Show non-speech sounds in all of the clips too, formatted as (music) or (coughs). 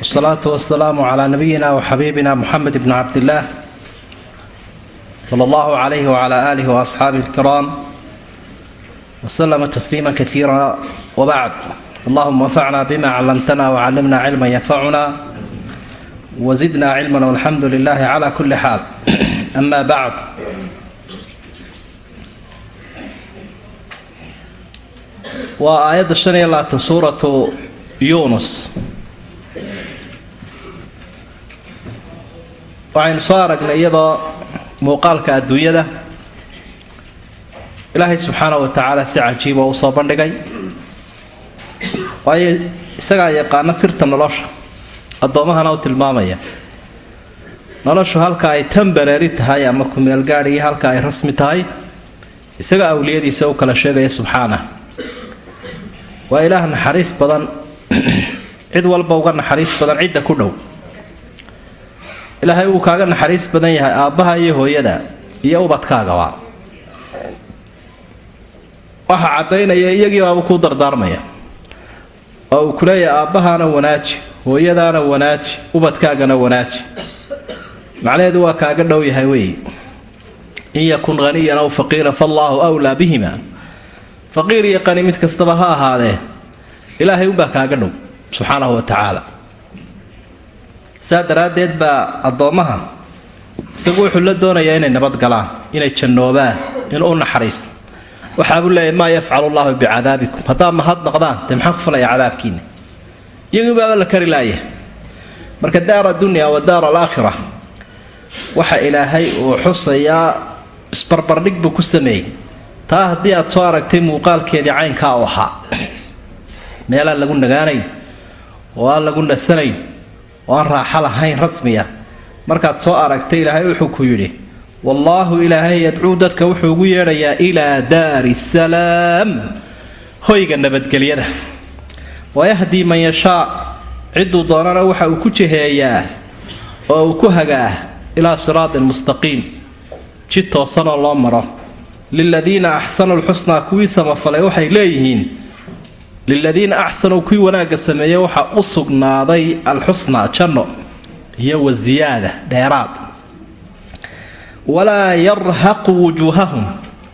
wsalaatu wasalaamu calaa nabiyina waxabiibina muxamed bni cabdillaah sala allahu calayhi wacala aalihi waasxaabihi alkiraam waslama tasliima kaiira wabacd allahuma anfacna bima callamtana wacallimna cilman yanfacuna wazidna cilman walxamdu lilahi cala kulli xaal ama (clears throat) bacd waa aayadda shan iyo labaatan suuratu yuunus waxaynu soo aragnay iyadoo muuqaalka adduunyada ilaahay subxaana wa tacaala si cajiiba u soo bandhigay waayo isagaa yaqaana sirta nolosha addoommahana u tilmaamaya noloshu halka ay tambareeri tahay ama kumeelgaadh iyo halka ay rasmi tahay isaga awliyadiisa u kala sheegaya subxaanah waa ilaah naxariis badan cid walba uga naxariis badan cidda ku dhow ilaahay wuu kaaga naxariis badan yahay aabbaha iyo hooyada iyo ubadkaagaba waxaa caddaynaya iyagiibaaba kuu dardaarmaya. Oo uu ku leeyahay aabbahaana wanaaji hooyadaana wanaaji ubadkaagana wanaaji. Macnaheedu waa kaaga dhow yahay weeye in yakun haniyan aw faqiiran faallaahu wlaa bihima. Faqiir iyo qani mid kastaba ha ahaadee ilaahay unbaa kaaga dhow subxaanahu wa tacaala saa daraaddeed baa addoommaha isagu wuxuu la doonayaa inay nabad galaan inay jannoobaan inuu u naxariisto. Waxaabuu leeyahy maa yafcalu llaahu bicadaabikum haddaad mahad naqdaan dee maxaan ku falaya cadaabkiina iyagiibaaba la kari laaya marka daara dunya wa daara alaakhira waxa ilaahay uu xusayaa isbarbardhig buu ku sameeyey. Taa haddii aad soo aragtay muuqaalkeedii caynkaa u ahaa meelaan lagu nagaanayn oo aan lagu nasanayn oo raaxo lahayn rasmiya markaad soo aragtay ilaahay wuxuu ku yidhi wallaahu ilaahay yadcuu dadka wuxuu ugu yeedhayaa ilaa daari salaam. Hoyga nabadgelyada. Wayahdii man yashaa cidduu doonana waxa uu ku jiheeyaa oo uu ku hagaa ilaa siraatin mustaqiim jid toosanoo loo maro. Liladiina axsanuu lxusnaa kuwii samafalay waxay leeyihiin liladiina axsanuu kuwii wanaagga sameeyey waxaa u sugnaaday alxusnaa janno iyo wa ziyaada dheeraad. Walaa yarhaqu wujuuhahum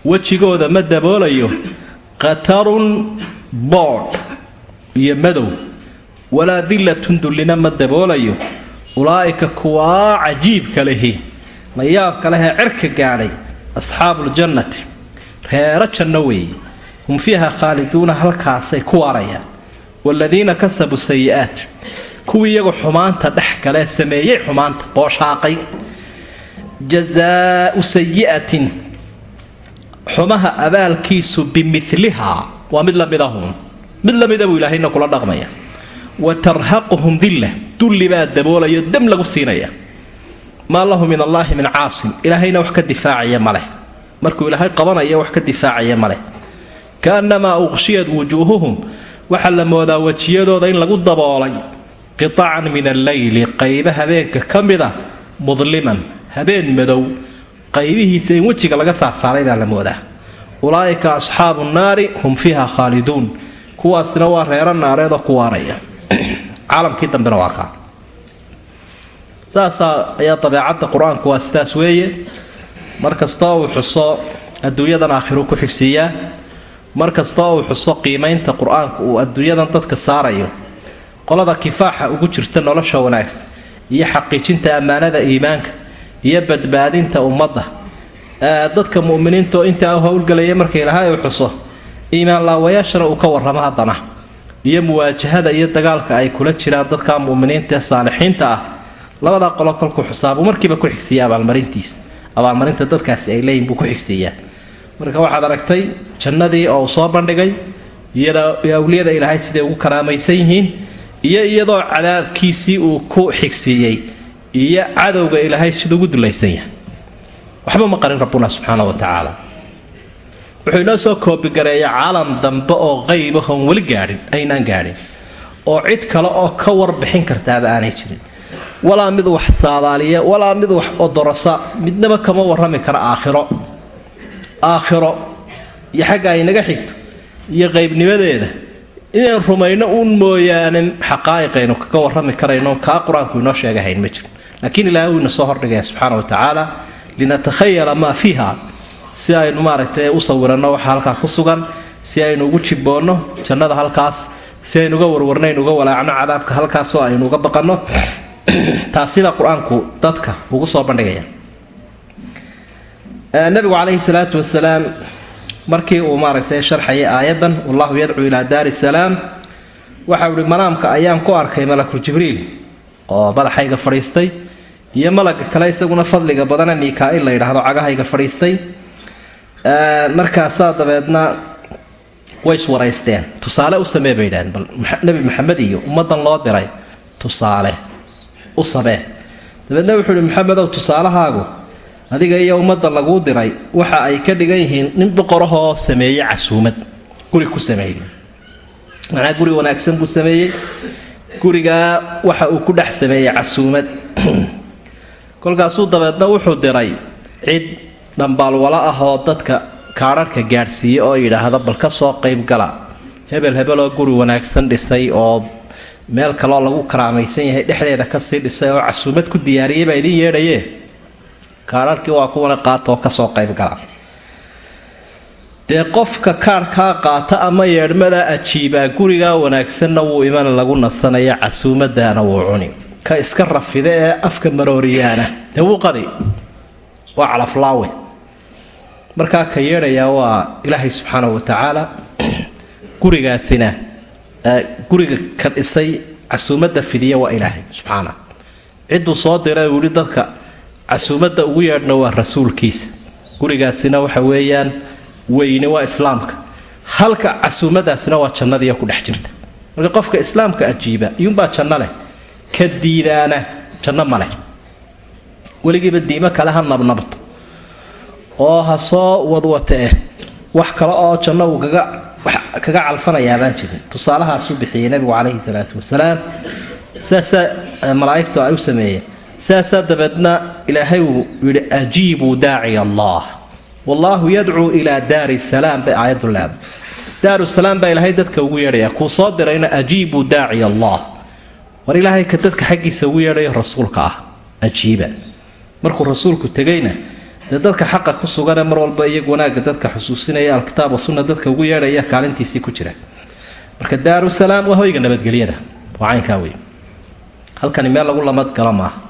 wejigooda ma daboolayo qatarun boodh iyo madow. Walaa dillatun dullina ma daboolayo ulaa'ika kuwaa cajiibka lehi. La yaabka lehee cirka gaadhay asxaabuuljannati reero janno weeye hum fiiha khaaliduuna halkaasay ku waarayaan waaladiina kasabuu sayi'aat. Kuwii iyagu xumaanta dhex galee sameeyey xumaanta booshaaqay. Jazaau sayi'atin. Xumaha abaalkiisu bimilihaa waa mid lamidahun mid lamida buu ilaahayna kula dhaqmaya. Wa tarhaquhum dilla dulli baa daboolayo dam lagu siinaya. Maa lahu min allaahi min caasim ilaahayna wax ka difaacaya maleh markuu ilaahay qabanaya wax ka difaacaya maleh kaannamaa uqshiyad wujuuhuhum. Waxaa la moodaa wejiyadooda in lagu daboolay. Qitacan min alleyli qaybo habeenka ka mida. Mudliman habeen madow. Qaybihiisa in wejiga laga saarsaaray baa la moodaa. Ulaa'ika asxaabu nnaari hum fiiha khaaliduun. Kuwaasina waa reero naareedoo ku waaraya. Caalamkii dambena waa kaa. Saasaa ayaa dabeecadda qur'aanku waa sidaas weeye. Mar uu xuso adduunyadan aakhiru ku xigsiiyaa mar kastoo uu xuso qiimaynta qur'aanku uu adduunyadan dadka saarayo qolada kifaaxa ugu jirta nolosha wanaagsan iyo xaqiijinta ammaanada iimaanka iyo badbaadinta ummadda. Dadka muminiintaoo intaa u howlgelaya marka ilaahay uu xuso iimaan uu ka warramo haddana. Iyo muwaajahada iyo dagaalka ay kula jiraan dadka muminiinta ee saalixiinta ah labadaa qolo kolkuu xusaabuu markiiba ku xigsiiya abaalmarintiisa. Abaalmarinta dadkaasi ay leeyihiin buu ku xigsiiyaa marka waxaad aragtay jannadii oo soo bandhigay iyo awliyada ilaahay siday ugu karaamaysan yihiin iyo iyadoo cadaabkiisii uu ku xigsiiyey iyo cadowga ilaahay siduu ugu dulaysan yahay. Waxba ma qarin rabbuna subxaana wa tacaala. Wuxuu inoo soo koobigareeya caalam dambe oo qaybahon weli gaadhin aynaan gaadhin oo cid kale oo ka warbixin kartaaba aanay jirin. Walaa mid wax saadaaliya walaa mid wax odorosa midnaba kama warrami kara aakhiro aakhiro iyo xagga ay naga xigto iyo qaybnimadeeda. Inaynu rumayno uun mooyaane xaqaa'iqaynu kaga warrami karayno kaa qur'aanku inoo sheega hayn ma jiro laakiin ilaahay wuu ina soo hordhigaya subxaana wa tacaala linatakhayala maa fiiha si aynu maaragtay u sawiranno waxa halkaa ku sugan si aynu ugu jibboonno jannada halkaas si aynu uga warwarnayn uga walaacno cadaabka halkaasoo aynu uga baqanno. Taasibaa qur'aanku dadka ugu soo bandhigaya nabigu calayhi salaatu wasalaam markii uu maaragtay sharxayay aayaddan wallahu yadcuu ilaa daari salaam waxau ihi manaamka ayaan ku arkay malaku jibriil oo madaxayga fadhiistay iyo malaga kale isaguna fadliga badane mika-il la yidhaahdo cagahayga fadhiistay. Markaasaa dabeedna way iswaraysteen tusaale u samee bay yidhahdeen bal nebi maxamed iyo ummaddan loo diray tusaale u samee. Dabeedna wuxuu ihi maxamedow tusaalahaagu adiga iyo ummadda laguu diray waxa ay ka dhigan yihiin nin boqorahoo sameeyey casuumad. Guri ku sameeyey. Macnaa guri wanaagsan buu sameeyey. Gurigaa waxa uu ku dhex sameeyey casuumad. (clears throat) Kolkaasuu dabeedna wuxuu diray cid dhambaalwalo ah oo dadka kaadharhka gaadhsiiye oo yidhaahda bal ka soo qayb gala. Hebel hebeloo guri wanaagsan dhisay oo meel kaloo lagu karaamaysan yahay dhexdeeda ka sii dhisay oo casuumad ku diyaariyey baa idin yeedhaye kaadharhkii waa kuwana qaataoo ka soo qayb gala. Dee qofka kaarhkaa qaata ama yeedhmadaa ajiibaa gurigaa wanaagsanna wuu iman lagu nasanaya casuumadaana wuu cuni. Ka iska rafida ee afka marooriyaana. Dee wuu qadi. Waa calaflaawe. Markaa ka yeedhayaa waa ilaahay subxaanahu wa tacaala (clears throat) gurigaasina guriga ka dhisay casuumadda fidiya waa ilaahay subxaana. Cidduu soo diray yihi dadka casuumadda ugu yeedhna waa rasuulkiisa. Gurigaasina waxa weeyaan weyne waa islaamka. Halka casuumadaasina waa jannadiiyo ku dhex jirta. Marka qofka islaamka ajiiba iyuunbaa janno leh. Ka diidaana janno ma leh. Weligiiba diimo kale ha nabnabto. Oo ha soo wadwata eh wax kale oo janno uu kaga calfanayaabaan jirin. Tusaalahaasuu bixiyey nabigu calayhi salaatu wasalaam. Saasaa malaa'igtu ay u sameeyeen saasaa dabeedna ilaahay uu yidhi ajiibuu daaciy allah. Wallaahu yadcuu ilaa daari salaam bay aayaddu leeda daaru salaam baa ilaahay dadka ugu yeedhaya kuu soo dirayna ajiibuu daaciy allah. War ilaahay ka dadka xaggiisa ugu yeedhayo rasuulka ah ajiiba. Markuu rasuulku tegayna dee dadka xaqa ku sugane mar walba iyagu wanaagga dadka xusuusinaya alkitaab wasunna dadka ugu yeedhaya kaalintiisii ku jira. Marka daaru salaam waa hoyga nabadgelyada waa caynkaa wey halkani meel lagu lamadgalo maaha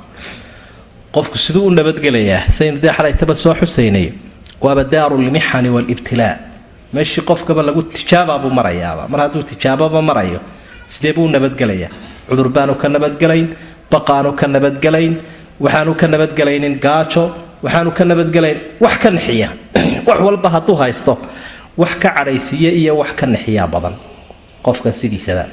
qofku siduu u nabadgelayaa saynu dee soo xusaynay waaba daaru lmixani waalibtilaa meeshii qofkaba lagu tijaabaabuu marayaaba mar hadduu tijaababa marayo sidee buu u nabadgelayaa? Cudur baanu ka nabadgelayn baqaanu ka nabadgelayn waxaanu ka nabadgelaynin gaajo waxaanu ka nabadgelayn wax ka nixiya. (clears throat) Wax walba hadduu haysto wax ka cadhaysiiya iyo wax ka nixiyaa badan. Qofkan sidiisaba.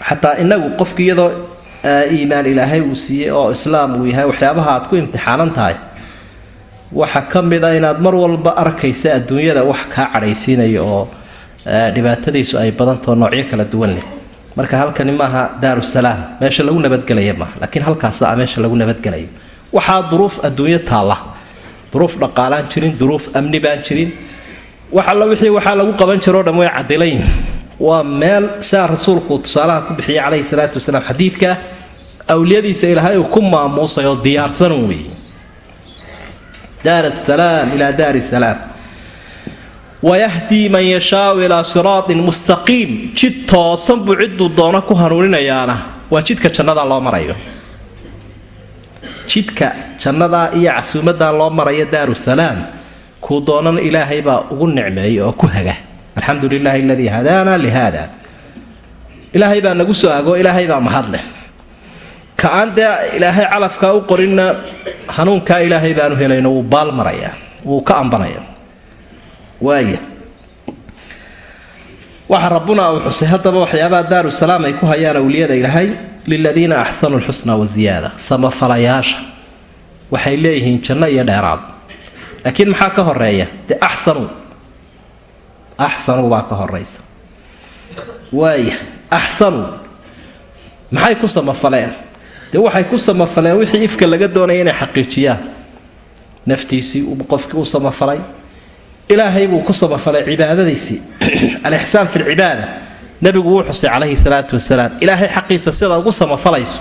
Xataa inagu qofki iyadoo iimaan ilaahay uu siiyey oo islaam uu yahay waxyaabaha aad ku imtixaanan tahay. Waxa ka mid a inaad mar walba arkaysa adduunyada wax kaa cadhaysiinaya oo dhibaatadiisu ay badantao noocyo kala duwan leh. Marka halkani maaha daarusalaam meesha lagu nabadgelaya maaha laakiin halkaasa meesha lagu nabadgelayo. Waxaa duruuf adduunyo taalla. Duruuf dhaqaalaan jirin duruuf amni baan jirin. Wax alla wixii waxaa lagu qaban jiroo dham way cadilayn. Waa meel siaa rasuulku tusaalaha ku bixiyay calayhi salaatu wasalaam xadiidka awliyadiisa ilaahay uu ku maamuusay oo diyaarsanan weeye daar asalaam ilaa daari salaam wayahdii man yashaau ilaa siraatin mustaqiim jid toosan buu cidduu doono ku hanuuninayaana. Waa jidka jannadaa loo marayo. Jidka jannadaa iyo casuumadaa loo marayo daaru salaam kuu doonana ilaahay baa ugu nicmeeya oo ku haga. Alxamdu lilaahi aladii hadaana lihada ilaahay baa nagu soo ago ilaahay baa mahadleh ka aan dee ilaahay calafkaa u qorinna hanuunkaa ilaahay baanu helayno wuu baal marayaa wuu ka ambanaya waaya waxa rabbuna uu xusay haddaba waxyaabaha daaru salaam ay ku hayaan awliyada ilaahay liladiina axsanuu lxusna waziyaada samafalayaasha. Waxay leeyihiin janno iyo dheeraad. Laakiin maxaa ka horreeya dee axsanuu axsanuu baa ka horaysa waaya axsanuu maxay ku samafaleen dee waxay ku samafaleen wixii ifka laga doonaya inay xaqiijiyaan. Naftiisii qofkii u samafalay ilaahay buu ku samafalay cibaadadiisii. (clears throat) Alixsaan fi lcibaada nebigu wuu xusay calayhi salaatu wasalaam. Ilaahay xaqiisa sida ugu samafalayso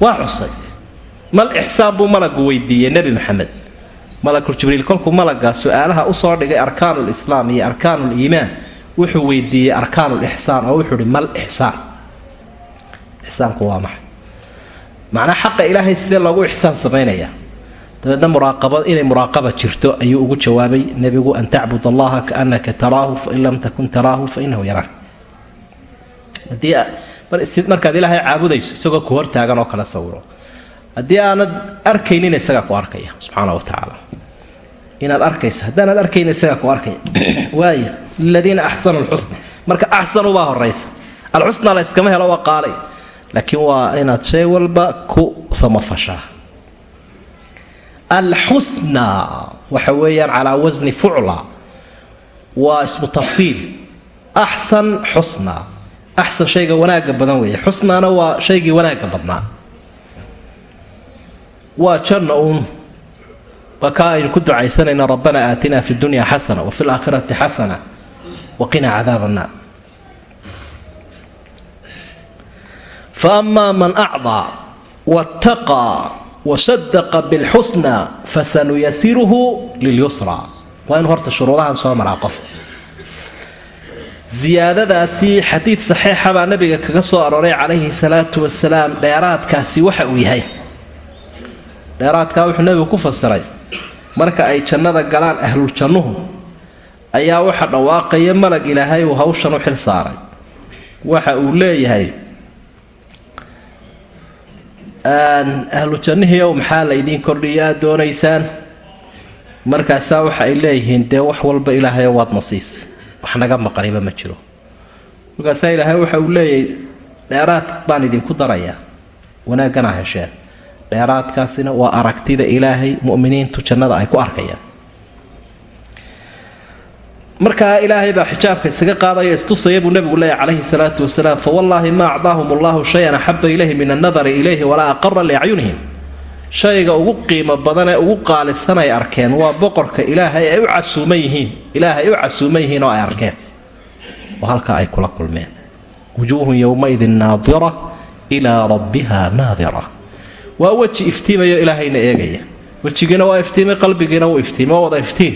waa xusay. Mal ixsaan buu malagu weydiiyey nebi maxamed. Malakul jibriil kolkuu malaga su'aalaha u soo dhigay arkaanu lislaam iyo arkaanu liimaan wuxuu weydiiyey arkaanu lixsaan oo wuxuu ihi mal ixsaan. Ixsaanku waa maxay macnaa xaqa ilaahay sidee loogu ixsaan samaynayaa dabeedna muraaqaba inay muraaqaba jirto ayuu ugu jawaabay nebigu an tacbud allaha kaanaka taraahu fain lam takun taraahu fainahu haddii markaad ilaahay caabudayso isagoo ku hortaagan oo kale sawiro. Haddii aanad arkaynin isagaa ku arkaya subxaana wa tacaala inaad arkayso haddaanaad arkayni isagaa ku arkaya. (clears throat) Waaya liladiina axsanu lxusna marka axsanu baa horaysa alxusna la yskama helo waa qaalay laakiin waa inaad shay walba ku samafashaa alxusna waxa weeyaan calaa wasni fucla waa ismu tafdiil axsan xusna. Axsan shayga wanaagga badan weeye. Xusnaana waa shaygii wanaagga badnaa. Waa janna uun. Waa kaa aynu ku ducaysanayno rabbana aatina fi dunya xasana wafi laakhirati xasana waqina cadaab annaar faama man acdaa wattaqaa wasadaqa bilxusna fasanuyasiruhu lilyusra waa inu horta shuruudahan soo maraa qof siyaadadaasi xadiid saxiixa baa nabiga kaga soo arooray calayhi salaatu wasalaam dheeraadkaasi waxa uu yahay dheeraadkaa wuxuu nebigu ku fasiray marka ay jannada galaan ahluljannuhu ayaa waxa dhawaaqaya malag ilaahay uu hawshan u xil saaray waxa uu leeyahay ahlu jannihiiow maxaa la ydiin kordhiyaa doonaysaan? Markaasaa waxa ay leeyihiin dee wax walba ilaahayo waadna siisay. Wax naga maqaniba ma jiro. Markaasaa ilaahay waxa uu leeyahay dheeraad baan idinku darayaa. Wanaagganaa hesheen. Dheeraadkaasina waa aragtida ilaahay muminiintu jannada ay ku arkayaan markaa ilaahay baa xijaabka isaga qaadaya istusaya buu nebigu leeyahy calayhi salaatu wasalaam fawallaahi maa acdaahum allahu shayan axaba ilayhi min annadari ilayhi walaa aqara liacyunihim shayga ugu qiimo badan ee ugu qaalisan ay arkeen waa boqorka ilaahay ay u casuuman yihiin ilaahay ay u casuuman yihiin oo ay arkeen. Oo halkaa ay kula kulmeen. Wujuuhun yowmaidin naadira ilaa rabbiha naadira. Waa weji iftiimayo ilaahayna eegaya. Wejigiina waa iftiimay qalbigiina wuu iftiimay waa wada iftiin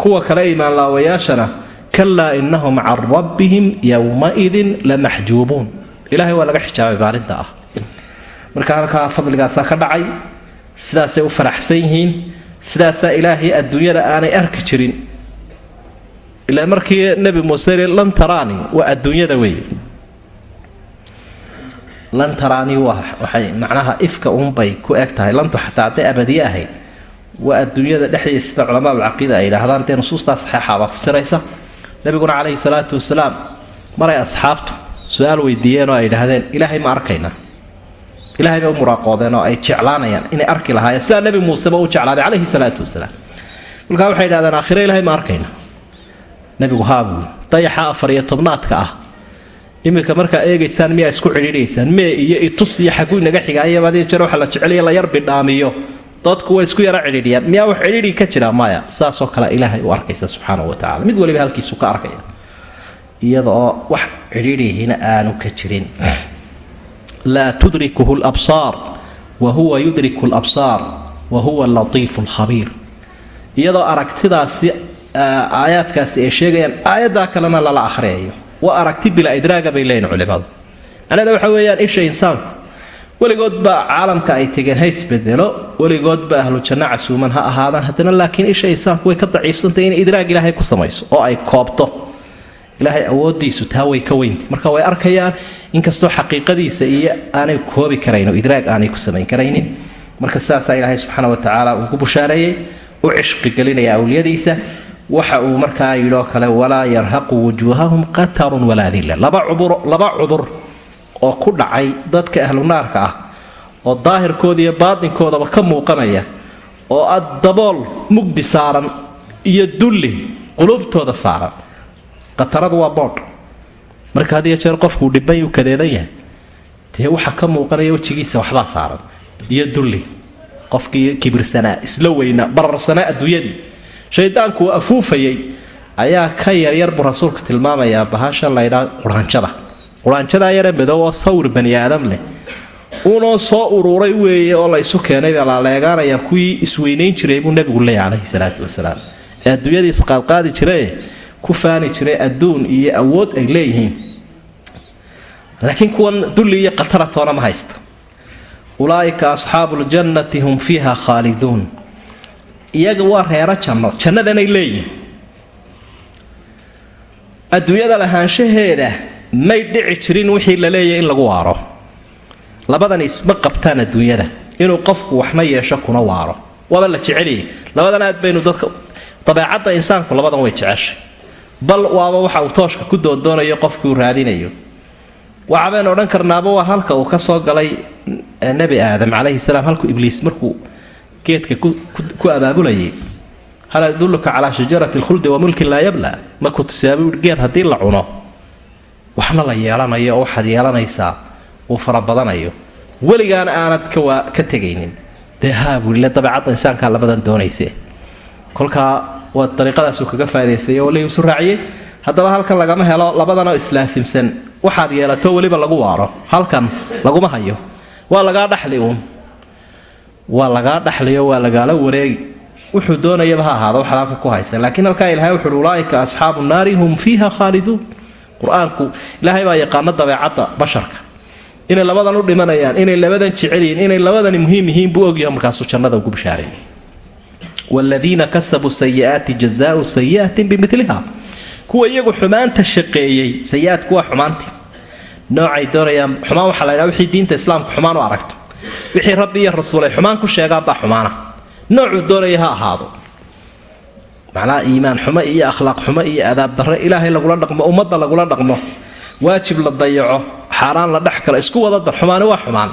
kuwa kale imaanlaawayaashana kalaa innahum can rabbihim yowmaidin lamaxjuubuun. Ilahay waa laga xijaabay maalinta ah. Marka halkaa fadligaasaa ka dhacay sidaasay u faraxsan yihiin sidaasaa ilaahay adduunyada aanay arki jirin. Ilaa markii nebi muuse lan taraani waa adduunyada weeye lan taraani waxay macnaha ifka uunbay ku eg tahay lantu xataa hadday abadiye ahayd waa adduunyada dhexdeeda sida culamaadu caqiida ay yidhaahdaan dee nusuustaa saxeexaabaa fasiraysa nabiguna calayhi salaatu wasalaam maray asxaabtu su'aal weydiiyeen oo ay yidhaahdeen ilaahay ma arkaynaa ilahay bay u muraaqoodeen oo ay jeclaanayaan inay arki lahaayeen. Sidaa nebi muuseba u jeclaaday calayhi salaatu wasalaam. Kolkaa waxay yidhahdeen aakhire ilahay ma arkayna. Nebigu haabuu dayaxa afar iyo ah. Eegaysaan miyaa isku cidhiidhaysaan? Mee iyo itus iyo xaguu inaga xigaayabadii jeer waxa la jeceliya la yar bidhaamiyo dadku way isku yara cidhiidhiyaan. Miyaa wax cidhiidhi ka jira? Maya saasoo kale ilaahay u arkaysa subxaana wa tacala mid waliba halkiisu ka arkaya iyada oo wax cidhiidhihiina aanu ka jirin. Laa tudrikuhu labsaar wa huwa yudriku labsaar wa huwa latiifu lkhabiir iyadoo aragtidaasi aayaadkaasi ay sheegayaan aayaddaa kalena lala akhriyayo. Waa aragti bila idraaga bay leeyihiin culimadu. Macnaheeda waxa weeyaan isha insaanku weligoodba caalamka ay tegeen ha isbedelo weligoodba ahlu janno casuuman ha ahaadaan haddana laakiin isha insaanku way ka daciifsantahy inay idraag ilaahay ku samayso oo ay koobto. Ilaahay awoodiisu taa way ka weynta marka way arkayaan inkastoo xaqiiqadiisa iyo aanay koobi karayn oo idraag aanay ku samayn karaynin. Marka sidaasaa ilaahay subxaana wa tacaala uu ku bushaareeyey u cishqi gelinaya awliyadiisa. Waxa uu markaa yidhoo kale walaa yarhaqu wujuuhahum qatarun walaa dilla laba cudur oo ku dhacay dadka ahlunaarka ah oo daahirkooda iyo baatinkoodaba ka muuqanaya oo ad dabool mugdi saaran iyo dulli qulubtooda saaran. Qataradu waa boodh marka had iyo jeer qofkuu dhibban yuu kadeedan yahay. Dee waxa ka muuqanaya wejigiisa waxbaa saaran iyo dulli qofkii kibirsanaa isla weynaa bararsanaa adduunyadii. Shayddaanku uu afuufayay. Ayaa ka yaryar buu rasuulku tilmaamayaa bahashan laydhaa quraanjada quraanjadaa yare madow oo sawir bani aadam leh. Unoo soo uruuray weeye oo la isu keenay bay laaleegaanayaan kuwii isweynayn jiray buu nebigu leeyahy calayhi salaatu wasalaam. Ee adduunyadii isqaadqaadi jirae ku faani jiray adduun iyo awood ay leeyihiin. Laakiin kuwan dulli iyo qataratoona ma haysta ulaa'ika asxaabu ljannati hum fiiha khaaliduun. Iyaga waa reero janno jannadanay leeyihiin adduunyada lahaanshaheeda may dhici jirin wixii la leeyahy in lagu waaro. Labadan isma qabtaan adduunyada. Inuu qofku waxna yeesho kuna waaro. Waaba la jecelyahy labadan aad baynu dadka dabeecadda insaanku labadan way jeceshay bal waaba waxa uu tooshka ku doondoonayo qofkuu raadinayo. Waxabaynu odhan karnaaba waa halka uu ka soo galay nebi aadam calayhi salaam halkuu ibliis markuu geedka ku abaabulayay hal adulluka calaa shajarati lkhuldi wa mulkin laa yabla. Ma ku tusaabu geed haddii la cuno waxna la yeelanayo oo waxaad yeelanaysaa uu farabadanayo weligaana aanad ka tegaynin. Dee haabuile insaankaa labadan doonayse. Kolkaa waa dariiqadaasuu kaga faaidaystay oo isu raaciyey. Haddaba halkan lagama helo labadanoo islaasimsan waxaad yeelato weliba lagu waaro. Halkan laguma hayo. Waa lagaa dhaxli uun. Waa lagaa dhaxliyo waa lagaala wareegi. Wuxuu doonayaba ha ahaada waxaad halka ku haysa. Laakiin halkaa ilahay wuxuuhi ulaaika asxaabu naari hum fiiha khaaliduun qur'aanku ilaahay baa yaqaano dabeecadda basharka. Inay labadan u dhimanayaan inay labadan jecelyihiin inay labadani muhiim yihiin buu ogyaho markaasuu jannada ugu bishaaray. Wladiina kasabuu sayi'aati jazaau sayi'atin bimiliha kuwa iyagu xumaanta shaqeeyey sayi-aadku waa xumaantii. Noocay doonayaan xumaan waxaa la ydhaha wixii diinta islaamka xumaan u aragto. Wixii rabbi iyo rasuul xumaan ku sheegaan baa xumaana. Noocuu doonaya ha ahaado macnaha iimaan xumo iyo akhlaaq xumo iyo adaab darre ilaahay lagula dhaqmo ummadda lagula dhaqmo. Waajib la dayaco xaaraan la dhex galo isku wada dar xumaani waa xumaan.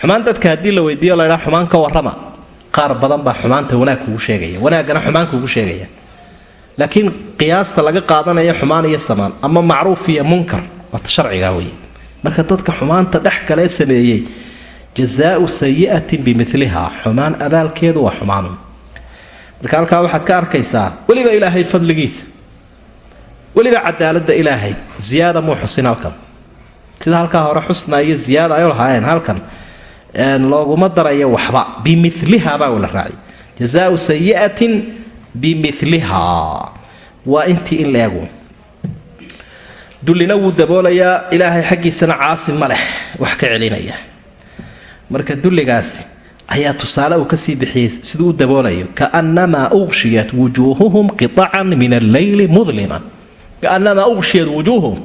Xumaan dadka haddii la weydiiyo la ydhaha xumaan ka warrama. Qaar badan baa xumaanta wanaag kugu sheegaya wanaaggana xumaan kugu sheegaya. Laakiin qiyaasta laga qaadanaya xumaan iyo samaan ama macruuf iyo munkar waata sharciga wey marka dadka xumaanta dhex galee sameeyey jazaau sayi'atin bimiliha xumaan abaalkeedu waa xumaanu marka halkaa waxaad ka arkaysaa weliba ilaahay fadligiisa weliba cadaalada ilaahay ziyaada muu xusin halkan. Sida halkaa hore xusna iyo ziyaada ay lahaayeen halkan looguma darayo waxba bimiliha baa ula raacay. Jazaau sayi'atin bimiliha waa intii in la dullina wuu daboolayaa ilaahay xaggiisana caasi ma leh wax ka celinaya. Marka dulligaasi ayaa tusaale uu ka sii bixiyey siduu u daboolayo kaanamaa uqshiyat wujuuhuhum qiacan min alleyli mudliman. Kaanamaa uqshiyat wujuuhum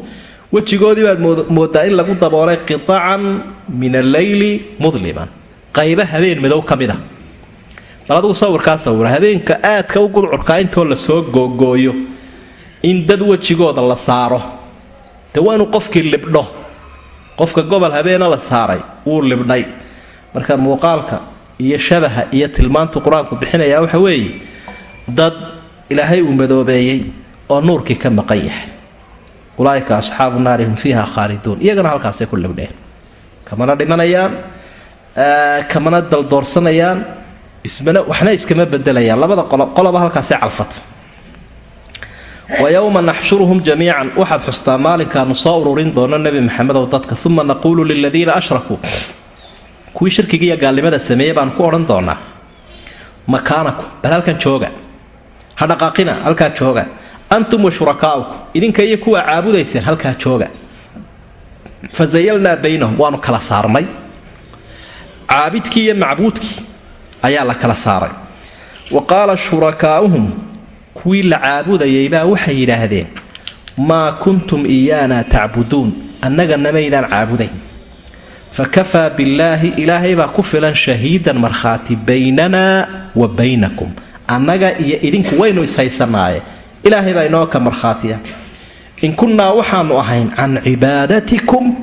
wejigoodii baad moodaa in lagu daboolay qiacan min alleyli mudliman. Qaybo habeen madow ka mid a bal adugu sawirkaa sawira habeenka aadka u gudcurkaa intoo la soo googooyo in dad wejigooda la saaro dee waa qofkii libdho. Qofka gobol habeena la saaray wuu libdhay. Marka muuqaalka iyo shabaha iyo tilmaantu qur'aanku bixinayaa waxa weeye dad ilaahay uu madoobeeyey oo nuurkii ka maqan yahay. Ulaaika asxaabu naari hum fiiha khaaliduun. Iyagana halkaasay ku libdheen. Kamana dhimanayaan kamana daldoorsanayaan ismana waxna iskama bedelayaan labada qolo qoloba halkaasay calfata wa naxshuruhum jamiican. Waxaad xustaa maalinkaanu soo ururin doono nebi maxamedow dadka. Uma naquulu liladiina ashrakuu kuwii shirkiga iyo gaalnimada sameeyey baanu ku odhan doonaa makaanakum bal halkan jooga. Ha dhaqaaqina halkaa jooga. Antum wa shurakaa'ukum idinka iyo kuwa caabudayseen halkaa jooga. Fa baynahum waanu kala saarnay. Caabidkii iyo macbuudkii ayaa la kala saaray. Wa qaala shurakaa'uhum kuwii la caabudayaybaa waxay yidhaahdeen maa kuntum iyaana tacbuduun annagana maydaan caabudayn fa kafaa billaahi ilaahay baa ku filan shahiidan markhaati baynanaa wa baynakum annaga iyo idinku waynu ishaysanaaye ilaahay baa inoo ka markhaatiya in kunnaa waxaanu ahayn can cibaadatikum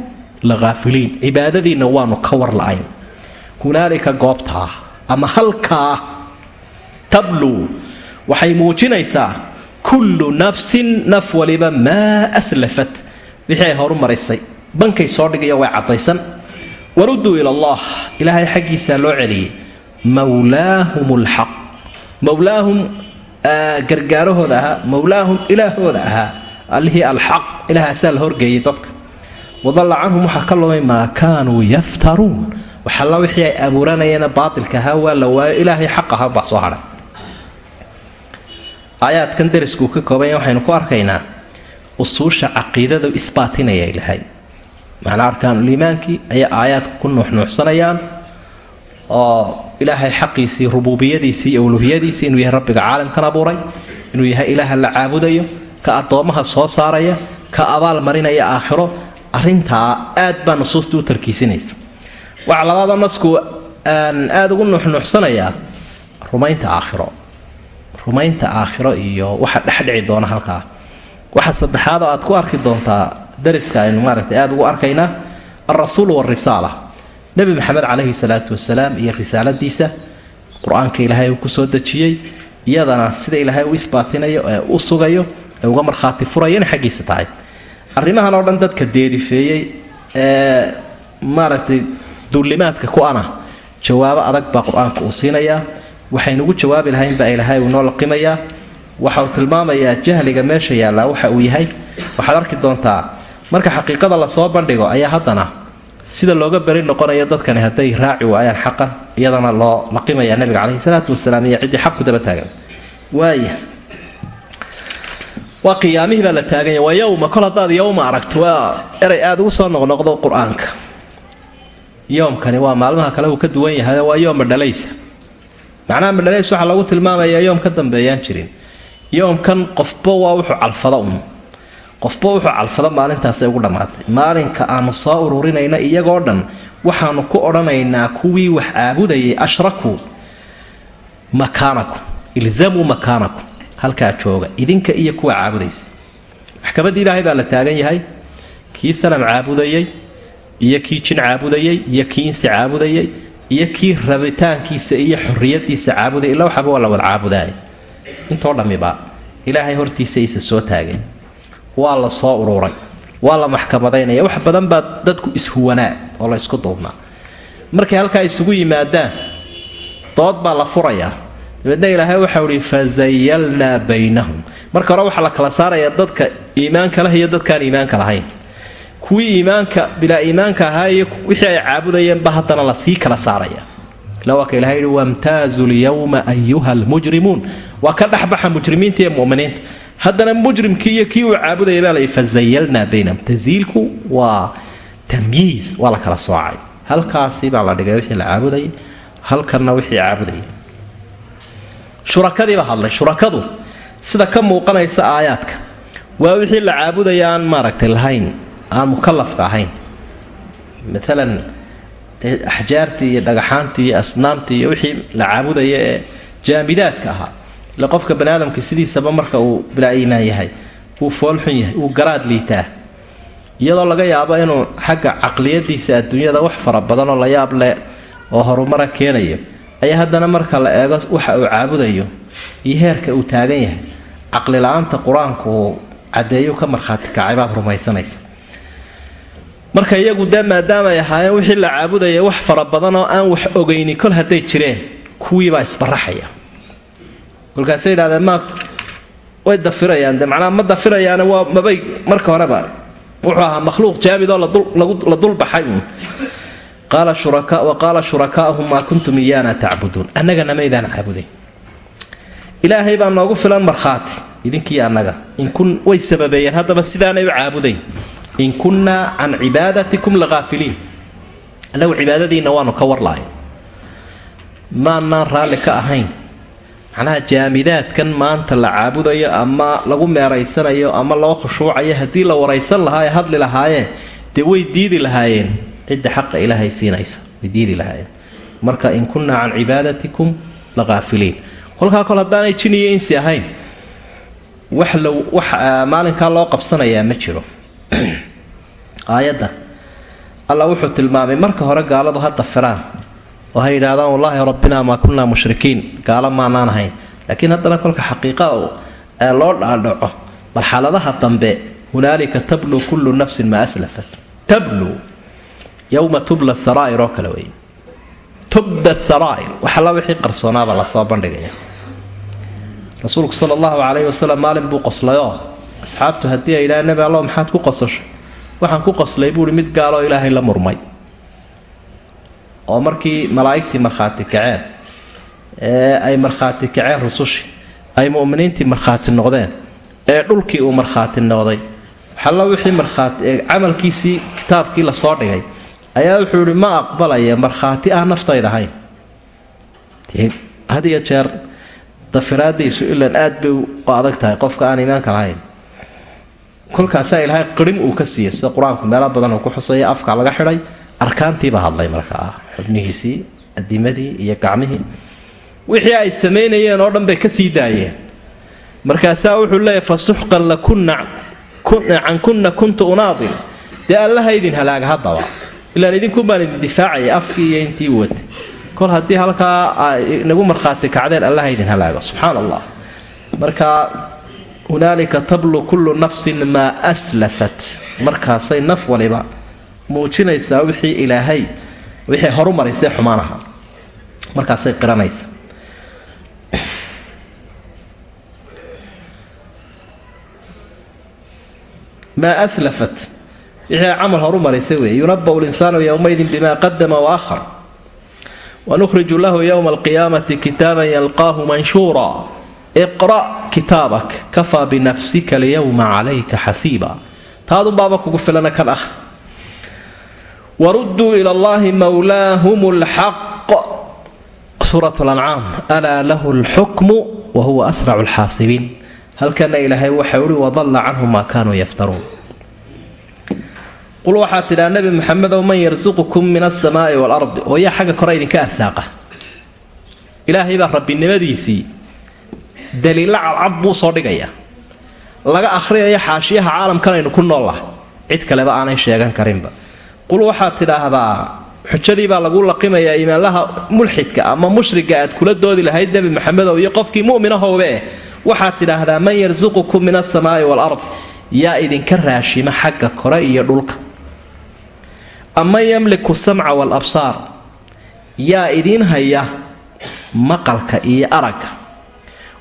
la haafiliin cibaadadiinna waanu ka war hunaalika goobtaa ama halkaa tabluu waxay muujinaysaa kullu nafsin naf waliba maa aslafat wixii ay horu marisay bankay soo dhigayo way caddaysan warudduu ila allah ilaahay xaggiisaa loo celiyey mowlaahum lxaq mowlaahum gargaarahooda ahaa mowlaahum ilaahooda ahaa. Allihii alxaq ilaahaasaa la horgeeyay dadka. Wadalla canhum waxaa ka lumay maa kaanuu yaftaruun. Waxalla wixii ay abuuranayeena baatilka ahaa waa la waayo ilaahay xaq aha baa soo hadhay aayaadkan dariskuu ka koobanya waxaynu ku arkaynaa usuusha caqiidada isbaatinaya ilahay macnaa arkaanuliimaankii ayay aayaadku ku nuuxnuuxsanayaan oo ilaahay xaqiisii rububiyadiisii iyo uluhiyadiisii inuu yahay rabbiga caalamkan abuuray inuu yahay ilaaha la caabudayo ka addoommaha soo saaraya ka abaal marinaya aakhiro arintaa aad baa nusuustii u tarkiisinaysa. Waxaa labaadoo nasku aada ugu nuuxnuuxsanayaa rumaynta aakhiro. Rumaynta aakhiro iyo waxa dhexdhici doona halkaa. Waxa saddexaad oo aad ku arki doontaa dariska aynu maaragtay aada ugu arkaynaa alrasuulu waalrisaala nebi maxamed calayhi salaatu wasalaam iyo risaaladiisa qur'aanka ilaahay uu ku soo dejiyey iyadana sida ilaahay u isbaatinayo ee u sugayo ee uga markhaati furayo xaggiisa tahay. Arrimahan oo dhan dadka deerifeeyey ee maaragtay duulimaadka ku ana jawaabo adag baa qur'aanka uu siinayaa. Waxaynugu jawaabi lahayn baa ilaahay uu noo laqimayaa waxa uu tilmaamayaa jahliga meesha yaallaa waxa uu yahay. Waxaad arki doontaa marka xaqiiqada la soo bandhigo ayaa haddana sida looga beri noqonayo dadkani hadday raaci waayaan xaqan iyadana loo laqimaya nabiga caleyhi salaatu wasalaam iyo ciddii xaq ku daba taagan. Waaya waa qiyaamihii baa la taaganya waa yowma kol haddaad yowma aragto waa erey aada ugu soo noqnoqdo qur'aanka. Yoomkani waa maalmaha kale uu ka duwan yahay waa yooma dhalaysa macnaha madhalays waxaa lagu tilmaamayaa yoom ka dambeeyaan jirin. Yoomkan qofba waa wuxuu calfada un qofba wuxuu calfada maalintaasay ugu dhammaatay. Maalinka aanu soo ururinayna iyagoo dhan waxaanu ku odhanaynaa kuwii wax caabudayay ashrakuu makaanakum ilzamuu makaanakum. Halkaa jooga idinka iyo kuwa caabudaysa. Maxkamadda ilaahay baa la taagan yahay. Kii sanam caabudayay iyo kii jin caabudayay iyo kii insi caabudayay iyo kii rabitaankiisa iyo xorriyadiisa caabuday ila waxaba waa la wada caabudaaya intoo dhammiba ilaahay hortiisa isa soo taagay waa la soo ururay waa la maxkamadaynaya wax badan baa dadku ishuwanaa oo la isku duubnaa. Markay halkaa isugu yimaadaan dood baa la furayaa dabeedna ilaahay waxau ihi fazayalnaa baynahum. Marka hore waxaa la kala saarayaa dadka iimaanka leh iyo dadkaan iimaanka lahayn. Kuwii iimaanka bilaa iimaanka ahaa iyo wixii ay caabudayeenba haddana la sii kala saaraya. Ila ka ilahay yihi wamtaazu lyawma ayuha almujrimuun waa ka dhexbaxa mujrimiinta iyo muminiinta haddana mujrimkii iyo kii uu caabudaya baa la baynahum tansiilku waa tamyiis waa la kala soocay. Halkaasi baa la dhigay wixii la caabudayay halkanna wixii caabudayay shurakadiiba hadlay shurakadu sida ka muuqanaysa aayaadka waa wixii la caabudaya maaragtay lahayn aan mukalafka ahayn. Maalan dee axjaartii iyo dhagaxaantii iyo asnaamtii iyo wixii la caabudaya ee jaamidaadka ahaa ile qofka bani aadamka sidiisaba marka uu bilaa iimaan yahay wuu foolxun yahay wuu garaad liitaa. Iyadoo laga yaabo inuu xagga caqliyadiisa adduunyada wax fara badan oo la yaab leh oo horumara keenayo ayaa haddana marka la eego waxa uu caabudayo iyo heerka uu taagan yahay caqli la'aanta qur'aanku uu caddeeyu ka markhaati kacay baad rumaysanaysa. Marka iyagu dee maadaama ay ahaayeen wixii la caabudaya wax fara badan oo aan wax ogeyni kol hadday jireen kuwiibaa isbaraxaya kolkaasay yidhahdeen ma way dafirayaan. De macnaha ma dafirayaane waa mabay marka horeba wuxuu ahaa makhluuq jaamid oo la dulbaxay uun wa qaala shurakaahum maa kuntum iyaana tacbuduun annagana maydaan caabudayn ilaahay baa noogu filan markhaati. Idinkii annaga. Way sababeeyeen haddaba sidaanay u caabudayn. In kunnaa can cibaadatikum lakaafiliin annagu cibaadadiinna waanu ka warlahay. Maanaan raalli ka ahayn macnaha jaamidaadkan maanta la caabudayo ama lagu meeraysanayo ama loo khushuucayo haddii la waraysan lahaa ee hadli lahaayeen dee way diidi lahaayeen. Cidda xaqa ilaahay siinaysa way diidi lahaayeen. Marka in kunnaa can cibaadatikum lakaafiliin kolkaa kol haddaanay jin iyo insi ahayn wax la wax maalinkaa loo qabsanayaa ma jiro. (clears throat) Aayadda alla wuxuu tilmaamay marka hore gaaladu ha dafiraan oo ha yidhaahdaan wallaahi rabbinaa maa kunnaa mushrikiin. Gaalo maanaan ahayn. Laakiin haddana kolka xaqiiqa loo dhaadhaco marxaladaha dambe hunaalika tabluu kullu nafsin maa aslafat. Tabluu yowma tubla saraa'ir oo kale wey tubda saraa'ir. Waxalla wixii qarsoonaaba la soo bandhigaya. Rasuulku sala allahu calayhi wasalam maalin buu qoslayoo asxaabtu haddii ay yidhaha nebi allo maxaad ku qosashay? Waxaan ku qoslay buuhi mid gaaloo ilaahay la murmay oo markii malaa'igtii markhaati kaceen ee ay markhaati kaceen rusushii ay mu'miniintii markhaati noqdeen ee dhulkii uu markhaati noqday. Waxalla wixii markhaati camalkiisii kitaabkii la soo dhigay ayaa wuxuu yihi ma aqbalaya markhaati aan naftayda ahayn. Had iyo jeer dafiraadiisu ilan aad bay u adag tahay qofka aan iimaanka lahayn. Kolkaasaa ilaahay qirim uu ka siiyey sida qur'aanku meelo badan uu ku xusaya afka laga xidhay arkaantiiba hadlay markaa xubnihiisii adimadii iyo gacmihii. Wixii ay samaynayeen oo dhan bay ka sii daayeen. Markaasaa wuxuu leeyahy fa suxqan lakunna can kunna kuntu unaadil dee allaha halaaga haddaba ilaan idinku baan idin difaacaya afkii iyo intii watay kol haddii halkaa inagu markhaati kacdeen allaha idin halaago allah marka hunaalika tablu kullu nafsin maa aslafat. Markaasay naf waliba muujinaysaa wixii ilaahay wixii horu maraysay xumaan ahaa. Markaasay qiranaysaa maa aslafat? Wixii camal horu maraysay weeye yunabau linsaanu yowmaydin bima qadama waakhar wanukhriju lahu yowma alqiyaamati kitaaban yalqaahu manshuura. Iqra' kitaabak kafaa binafsika alyowma calayka xasiiba taadunbaaba kugu filana kan ah warudduu ila allahi mawlaahum lxaq suurat lancaam alaa lahu lxukmu wa huwa asracu lxaasibiin halkana ilaahay waxa uhi wadalla canhum maa kaanuu yaftaruun. Qul waxaad tidhaa nebi maxamedow man yarsuqukum min alsamaai waalardi oo yaa xagga kore idinka arsaaqa. Ilaahay baa rabbinimadiisii daliilla cadcad buu dhigaya. Laga akhriyayo xaashiyaha caalamkan aynu ku noollah cid kaleba aanay sheegan karinba qul waxaad tidhaahdaa xujadii baa lagu laqimayaa imaanlaha mulxidka ama mushriga aad kula doodi lahayd nebi maxamedow iyo qofkii mu'minahowbe eh waxaad tidhaahdaa man yarsuqukum min alsamaai waalard yaa idinka raashima xagga kore iyo dhulka. Aman yamliku samca waalabsaar yaa idiin haya maqalka iyo aragga.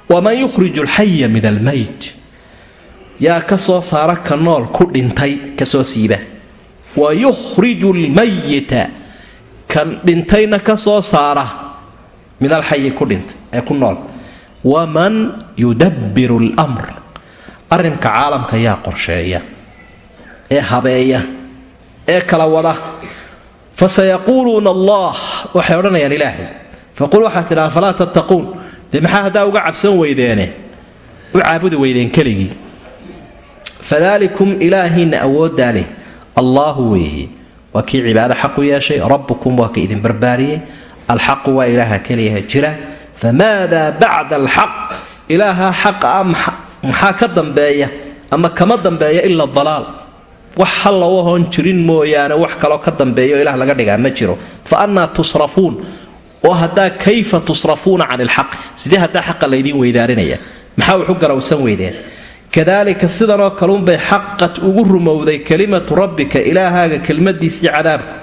Waman yukhriju alxaya min almayt. Yaa ka soo saara ka nool ku dhintay ka soo siiba wa yukhriju lmayita kan dhintayna ka soo saara min alxayi ku dhintay ee ku nool waman yudabbiru lmr arrinka caalamka yaa qorsheeya ee habeeya ee kala wada fa sayaquuluuna allah waxay odhanayaan ilaahay faqul waxaad tidhaha falaa tattaquun dee maxaa haddaa uga cabsan weydeene u caabudi weydeen keligii fadaalikum ilaahiinna awooddaa allaahu weeye waa kii cibaado xaq u yeeshay rabbukum waa ka idin barbaariyey. Alxaqu waa ilaaha keliyaha jira. Famaadaa bacda alxaq? Ilaaha xaqa ah maxaa ka dambeeya? Ama kama dambeeya ila dalaal. Wax halla u ahoon jirin mooyaane wax kaloo ka dambeeyo ilaah laga dhigaa ma jiro. Fa annaa tusrafuun. Oo haddaa kayfa tusrafuuna can ilxaq sidee haddaa xaqa laydiin weydaarinaya? Maxaa wuxu garawsan weydeen kadaalika sidanoo kalunbay xaqad ugu rumowday kelimatu rabbika ilaahaaga kelmadiisii cadaabku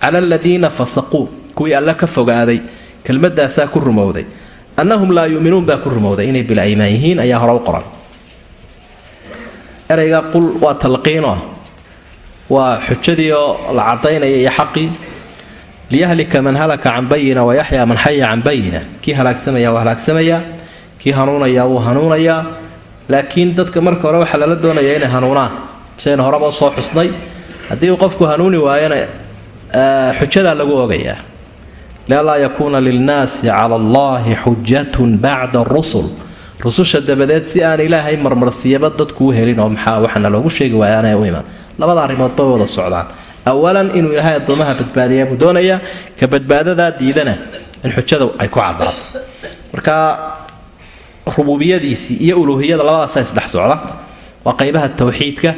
cala aladiina fasaquu kuwii alle ka fogaaday kelmadaasaa ku rumowday. Annahum laa yuuminuun baa ku rumowday inay bilaymaan yihiin ayaa hore u qoran. Erayga qul waa talqiino waa xujadii la cadaynaya iyo xaqii liyahlika man halaka can bayina wayaxyaa man xaya can bayina kii halaagsamaya waa halaagsamaya kii hanuunayaa wuu hanuunayaa laakiin dadka marka hore waxaa lala doonayaa inay hanuunaan. Saynu horeba soo xusnay. Haddii uu qofku hanuuni waayana xujadaa lagu ogayaa. Lianlaa yakuuna lilnaasi cala allahi xujatun bacda rusul rususha dabadeed si aan ilaahay marmarsiyaba dadku u helin oo maxaa waxaana loogu sheegi waaya aanay u iman. Labada arrimood bay wada socdaan. Awalan inuu ilaahay addoomaha badbaadiyaa buu doonayaa. Ka badbaadadaa diidana in xujada ay ku cadaato marka rububiyadiisii iyo uluuhiyada labadaasa isdhex socda waa qaybaha tawxiidka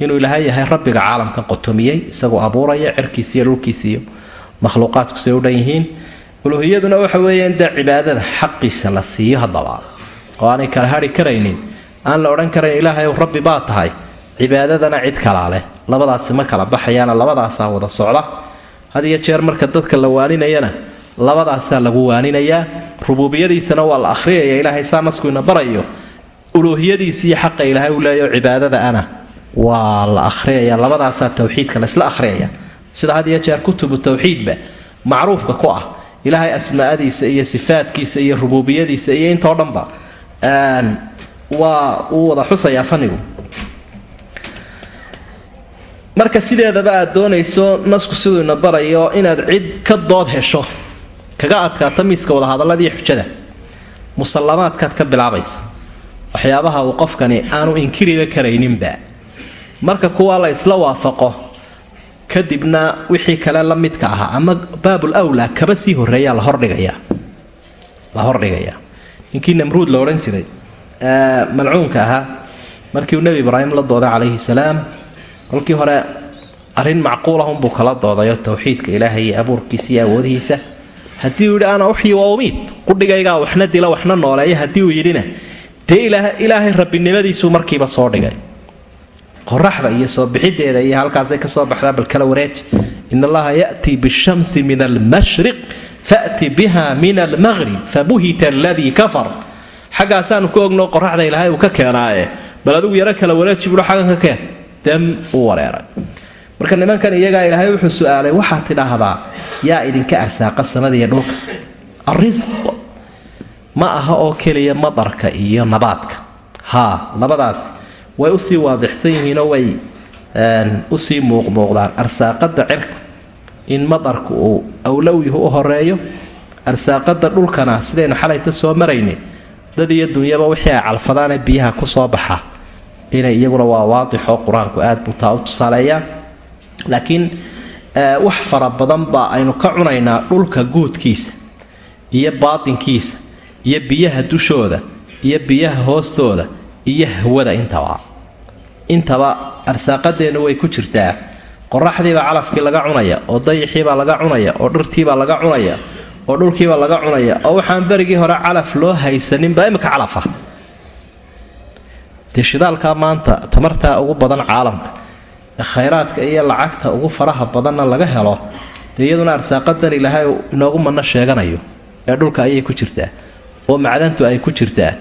inuu ilaahay yahay rabbiga caalamkan qotomiyey isagoo abuuraya cirkiisa iyo dhulkiisa iyo makhluuqaadku say u dhan yihiin. Uluuhiyaduna waxa weeyaan dee cibaadada xaqiisa la siiyo haddaba. Oo aanay kala hadhi karaynin aan la odhan karayn ilaahay rabbi baa tahay. Cibaadadana cid kalaa leh. Labadaasi ma kala baxayaana labadaasaa wada socda. Had iyo jeer marka dadka la waaninayana labadaasaa lagu waaninayaa rubuubiyadiisana waa la akhriyaya ilaahay saa nasku ina barayo uluuhiyadiisi iyo xaqa ilaahay uu leeyaho cibaadada ana waa la akhriyaya labadaasaa towxiidka laysla akhriyaya. Sida had iyo jeer kutubu towxiidba macruufka ku ah ilaahay asmaadiisa iyo sifaadkiisa iyo rubuubiyadiisa iyo intoo dhanba waa uu wada xusayaa fanigu. Marka sideedaba aad doonayso nasku siduu barayo inaad cid ka dood hesho kaga adkaato miiska wadahadalladii xujada. Musallamaadkaad ka bilaabaysa. Waxyaabaha uu qofkani aanu inkiriba karayninba. Marka kuwaa la isla waafaqo kadibna wixii kale la midka ahaa ama baabul awlaa kaba sii horreeyaa la hordhigayaa la hordhigayaa ninkii namruud la odhan jiray malcuunka ahaa markii uu nebi ibraahim la dooday calayhi salaam kolkii hore arrin macquulahunbuu kala doodayo towxiidka ilaahay iyo abuurkiisa iyo awoodihiisa haddii uu yidhi ana uxyi wa umiid. Qudhigaygaa waxna dila waxna nooleeya haddii uu yidhina dee ilaahay rabbinimadiisuu markiiba soo dhigay. Qoraxda iyo soo bixideeda iyo halkaasay ka soo baxdaa bal kala wareeji in allaha yatii bishamsi min almashriq fati biha min almaqrib fabuhita aladii kafar. Xaggaasaanu ku ogno qoraxda ilaahay uu ka keenaaye. Bal adigu yaro kala wareeji buuhi xaggan ka keen. Dam uu wareeray marka nimankan iyagaa ilaahay wuxuu su'aalay waxaad tidhaahdaa yaa idinka arsaaqa samada iyo dhulka. Arisq ma aha oo keliya madarka iyo nabaadka. Haa labadaas way u sii waadixsan yihiinoo way u sii muuqmuuqdaan. Arsaaqada cirka in madarku uu awlowyuhu u horeeyo arsaaqada dhulkana sidaynu xalayta soo maraynay dad iyo dunyaba wixii ay calfadaanee biyaha ku soo baxa inay iyaguna waa waadixoo qur'aanku aad buu taa u tusaaleeyaa laakiin wax fara badan baa aynu ka cunaynaa dhulka guudkiisa iyo baatinkiisa iyo biyaha dushooda iyo biyaha hoostooda iyo hawada intaba. Intaba arsaaqadeennu way ku jirtaa. Qoraxdiibaa calafkii laga cunaya oo dayixiibaa laga cunaya oo dhirtiibaa laga cunaya oo dhulkiibaa laga cunaya oo waxaan berigii hore calaf loo haysaninbaa imika calaf ah dee shidaalkaa maanta tamartaa ugu badan caalamka khayraadka iyo lacagta ugu faraha badanna laga helo dee iyaduna arsaaqadan ilaahay inoogu manno sheeganayo ee dhulka ayay ku jirtaa oo macdantu ay ku jirtaa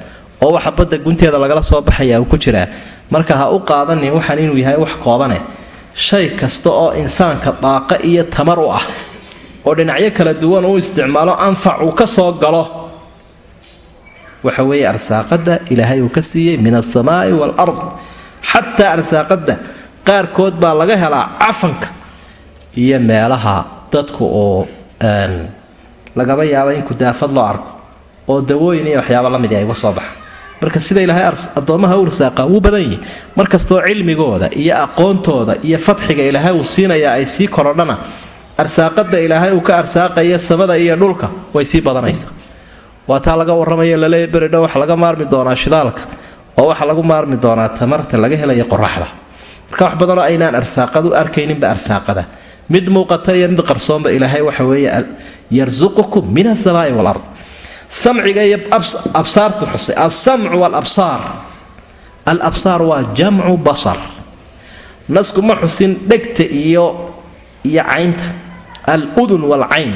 oo waxa badda gunteeda lagala soo baxaya ku jiraa. Marka ha u qaadanin waxaan inuu yahay wax koobane. Shay kasta oo insaanka daaqa iyo tamar u ah oo dhinacyo kala duwan uu isticmaalo anfac uu ka soo galo waxa weeye arsaaqada ilaahay uu ka siiyey min alsamaa'i waalard xataa arsaaqada qaarkood baa laga helaa cafanka iyo meelaha dadku uu lagaba yaabo in kudaafad loo arko oo dawooyin iyo waxyaaba la mid ay uga soo baxaan. Marka sida ilaahay addoommaha u arsaaqa wuu badan yihi markastoo cilmigooda iyo aqoontooda iyo fadxiga ilaahay uu siinaya ay sii korodhana arsaaqada ilaahay uu ka arsaaqaya samada iyo dhulka way sii badanaysaa. Waa taa laga warramaya laleeya beridho waxa laga maarmi doonaa shidaalka oo waxa lagu maarmi doonaa tamarta laga helaya qoraxda marka wax badanoo aynaan arsaaqad u arkayninba arsaaqada. Mid muuqata iyo mid qarsoonba ilaahay waxa weeye yarsuqukum min asamaai walard. Samciga iyo absaartu xusay. Alsamcu walabsaar. Alabsaar waa jamcu basar. Nasku ma xusin dhegta iyo iyo caynta. Aludun walcayn.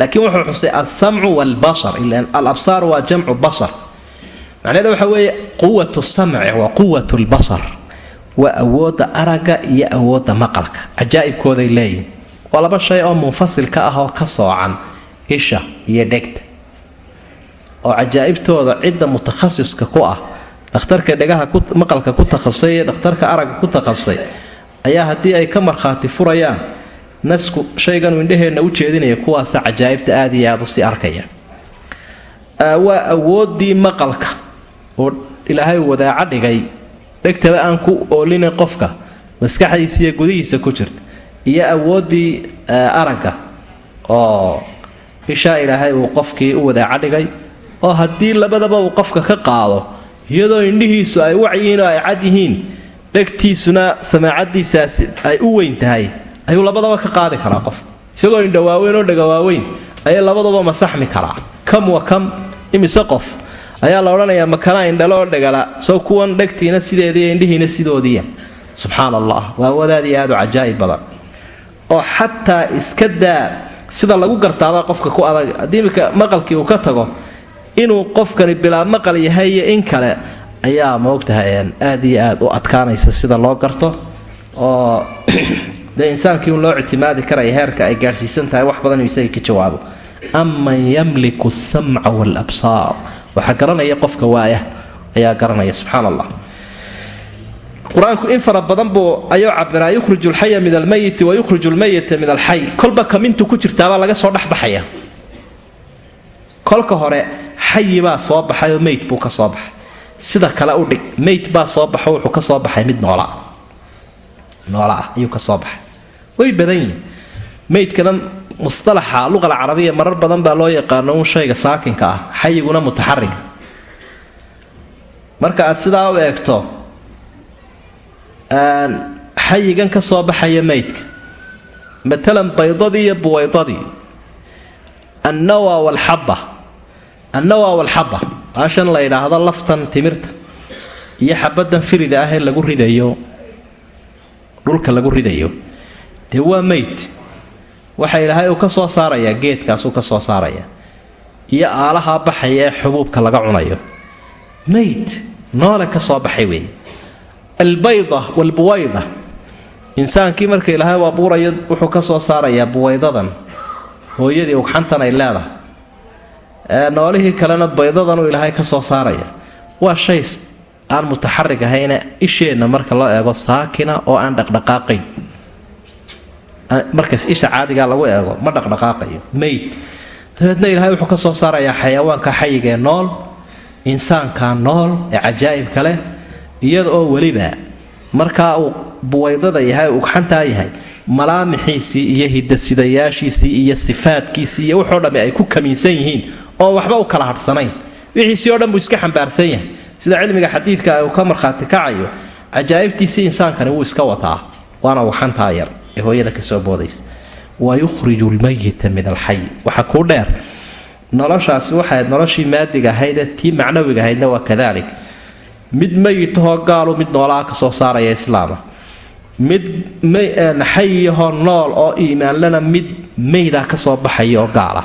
Laakiin wuxuu xusay alsamcu walbasar. Ilan alabsaar waa jamcu basar. Macnaheeda waxa weeye quwat samci wa quwat lbasar waa awoodda aragga iyo awoodda maqalka. Cajaa'ibkooday leeyihiin waa laba shay oo munfasilka ah oo ka soocan isha iyo dhegta. Oo cajaa'ibtooda cidda mutakhasiska ku ah. Dhakhtarka dhegaha maqalka ku takhabsay iyo dhakhtarka aragga ku takhabsay ayaa haddii ay ka markhaati furayaan nasku shayganuu indhaheenna u jeedinaya kuwaasa cajaa'ibta aad iyo aad u sii arkaya. Waa awooddii maqalka. Oo ilaahay wadaaco dhigay dhegtaba aan ku oolinin qofka maskaxdiisa iyo gudihiisa ku jirta iyo awooddii aragga oo ishaa ilaahay uu qofkii u wadaaco dhigay oo haddii labadaba uu qofka ka qaado iyadoo indhihiisu ay wacyihiin oo ay cad yihiin dhegtiisuna samaacadiisaasi ay u weyn tahay ayuu labadaba ka qaadi karaa qof isagoo indhawaaweyn oo dhagawaaweyn ayay labaduba masaxmi karaa. Kam wa kam imise qof ayaa la odhanayaa makanaa indhalo oo dhagala? Sow kuwan dhegtiina sideediiyo indhihiina sidoodiiya subxaan allah waa wadaad iyo aad u cajaa'ib badan. Oo xataa iska daa sida lagu gartaabaa qofka ku adag haddii iminka maqalkii uu ka tago inuu qofkani bilaa maqal yahay iyo in kale ayaa maogtahay aad iyo aad u adkaanaysa sida loo garto? Oo (clears throat) dee insaankii un loo ictimaadi karaya heerka ay gaadhsiisan tahay wax badan isaga ka jawaabo aman yamliku samca waalabsaar waxaa garanaya qofka waaya ayaa garanaya subxaan allah qur'aanku in fara badan buu ayuu cabiraa yukhriju lxaya min almayiti wa lmayita min alxay kolba kamintu ku jirtaabaa laga soo dhexbaxaya kolka hore xayi baa soo baxay oo meyd buu ka soo baxay. Sida kale u dhig meyd baa soo baxo wuxuu ka soo baxay mid noola. Noola ah ayuu ka soo baxay. Way badan yihiin meydkana mustalaxa luqal carabiya marar badan baa loo yaqaano un shayga saakinka ah xayiguna mutaxariga marka aad sidaa u eegto xayigan ka soo baxaya meydka matalan baydadii iyo buwaydadii annawa walxaba annawa walxaba baashan la yidhaahdo laftan timirta iyo xabadan firida ah ee lagu ridayo dhulka lagu ridayo dee waa meyd waxa ilaahay uu ka soo saarayaa geedkaasuu ka soo saaraya. Iyo aalahaa baxaya ee xubuubka laga cunayo. Meyd noole ka soo baxay weeye. Albayda walbuwayda. Insaankii marka ilaahay u abuurayo wuxuu ka soo saarayaa buwaydadan. Hooyadii ugxantan ay leedahay. Noolihii kalena baydadanuu ilaahay ka soo saaraya. Waa shay aan mutaxarig ahayne isheenna marka loo eego saakina oo aan dhaqdhaqaaqayn markaas isha caadigaa lagu eego ma dhaqdhaqaaqayo meyd dabeedna ilaahay wuxuu ka soo saarayaa xayawaanka xayigee nool insaanka nool ee cajaa'ibka leh iyada oo weliba markaa uu buwaydada yahay ugxantaa yahay malaamixiisii iyo hidasidayaashiisii iyo sifaadkiisii iyo wuxoo dhammi ay ku kamiinsan yihiin oon waxba u kala hadhsanayn. Wixiisii o dhan buu iska xambaarsan yahay. Sida cilmiga xadiidka uu ka markhaati kacayo cajaa'ibtiisii insaankani wuu iska wataa waana ugxantaa yar ee hooyada ka soo boodaysa. Wa yukhriju lmayita min alxay waxaa kuu dheer noloshaasi waxayd noloshii maadiga ahaydee tii macnawiga ahaydna waa kadalik. Mid mayitahoo gaalu mid noolaa ka soo saaraya islaama. Mid xayiyahoo nool oo iimaanlana mid meydaa ka soo baxaya oo gaala.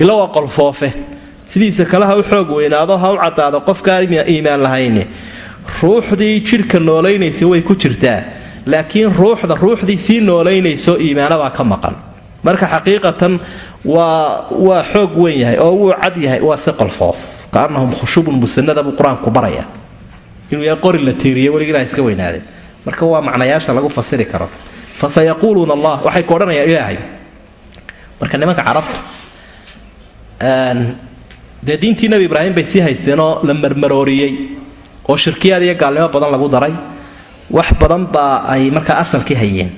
Ila waa qolfoofe sidiisa kale ha u xoog weynaado ha u caddaado qofkaan iimaan lahayni ruuxdii jidhka noolaynaysa way ku jirtaa laakiin ruuxda ruuxdii sii noolaynayso iimaanabaa ka maqan. Marka xaqiiqatan waa waa xoog weyn yahay oo wuu cad yahay waa si qolfoof. Kaanahum khushubun musanada buu qur'aanku baraya inuu yahay qori la tiiriye weliga ilaha iska weynaadeen. Marka waa macnayaasha lagu fasiri karo. Fa allah waxay ku odhanayaan ilaahay. Marka nimanka carabtu dee diintii nebi ibraahim bay sii haysteenoo la marmarooriyey oo shirkiyaad iyo gaalnimo badan lagu daray wax badan baa ay markaa asalkii hayeen.